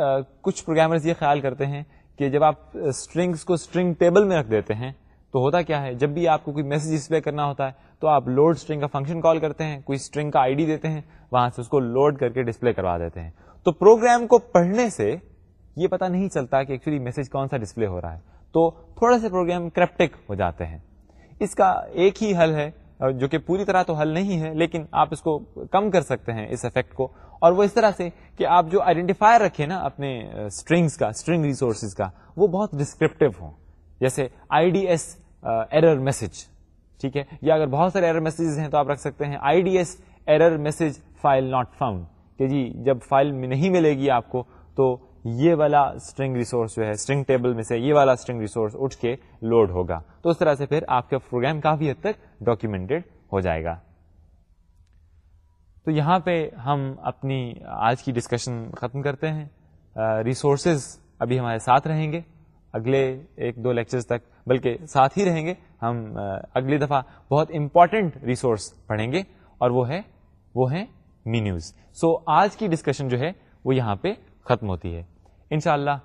کچھ پروگرامرز یہ خیال کرتے ہیں کہ جب آپ اسٹرنگس کو اسٹرنگ ٹیبل میں رکھ دیتے ہیں، تو ہوتا کیا ہے؟ جب بھی آپ کو کوئی میسج ڈسپلے کرنا ہوتا ہے، تو آپ لوڈ اسٹرنگ کا فنکشن کال کرتے ہیں، کوئی اسٹرنگ کا آئی ڈی دیتے ہیں، وہاں سے اس کو لوڈ کر کے ڈسپلے کروا دیتے ہیں۔ تو پروگرام کو پڑھنے سے یہ پتا نہیں چلتا کہ ایکچولی میسج کون سا ڈسپلے ہو رہا ہے۔ تو تھوڑا سے پروگرام کرپٹک ہو جاتے ہیں۔ اس کا ایک ہی حل ہے، جو کہ پوری طرح تو حل نہیں ہے، لیکن آپ اس کو کم کر سکتے ہیں اس افیکٹ کو۔ اور وہ اس طرح سے کہ آپ جو آئیڈینٹیفائر رکھے نا اپنے اسٹرنگس کا اسٹرنگ ریسورسز کا، وہ بہت ڈسکرپٹیو ہوں۔ جیسے I D S error message ٹھیک ہے؟ یا اگر بہت سارے ایرر میسجز ہیں تو آپ رکھ سکتے ہیں I D S error message file not found کہ جی جب فائل نہیں ملے گی آپ کو تو یہ والا اسٹرنگ ریسورس جو ہے اسٹرنگ ٹیبل میں سے یہ والا اسٹرنگ ریسورس اٹھ کے لوڈ ہوگا۔ تو اس طرح سے پھر آپ کا پروگرام کافی حد تک ڈاکیومینٹڈ ہو جائے گا۔ تو یہاں پہ ہم اپنی آج کی ڈسکشن ختم کرتے ہیں۔ ریسورسز ابھی ہمارے ساتھ رہیں گے۔ اگلے ایک دو لیکچرز تک بلکہ ساتھ ہی رہیں گے۔ ہم اگلی دفعہ بہت امپورٹنٹ ریسورس پڑھیں گے اور وہ ہے وہ ہے مینیوز سو so, آج کی ڈسکشن جو ہے وہ یہاں پہ ختم ہوتی ہے۔ انشاءاللہ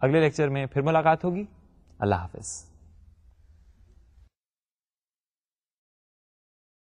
اگلے لیکچر میں پھر ملاقات ہوگی۔ اللہ حافظ۔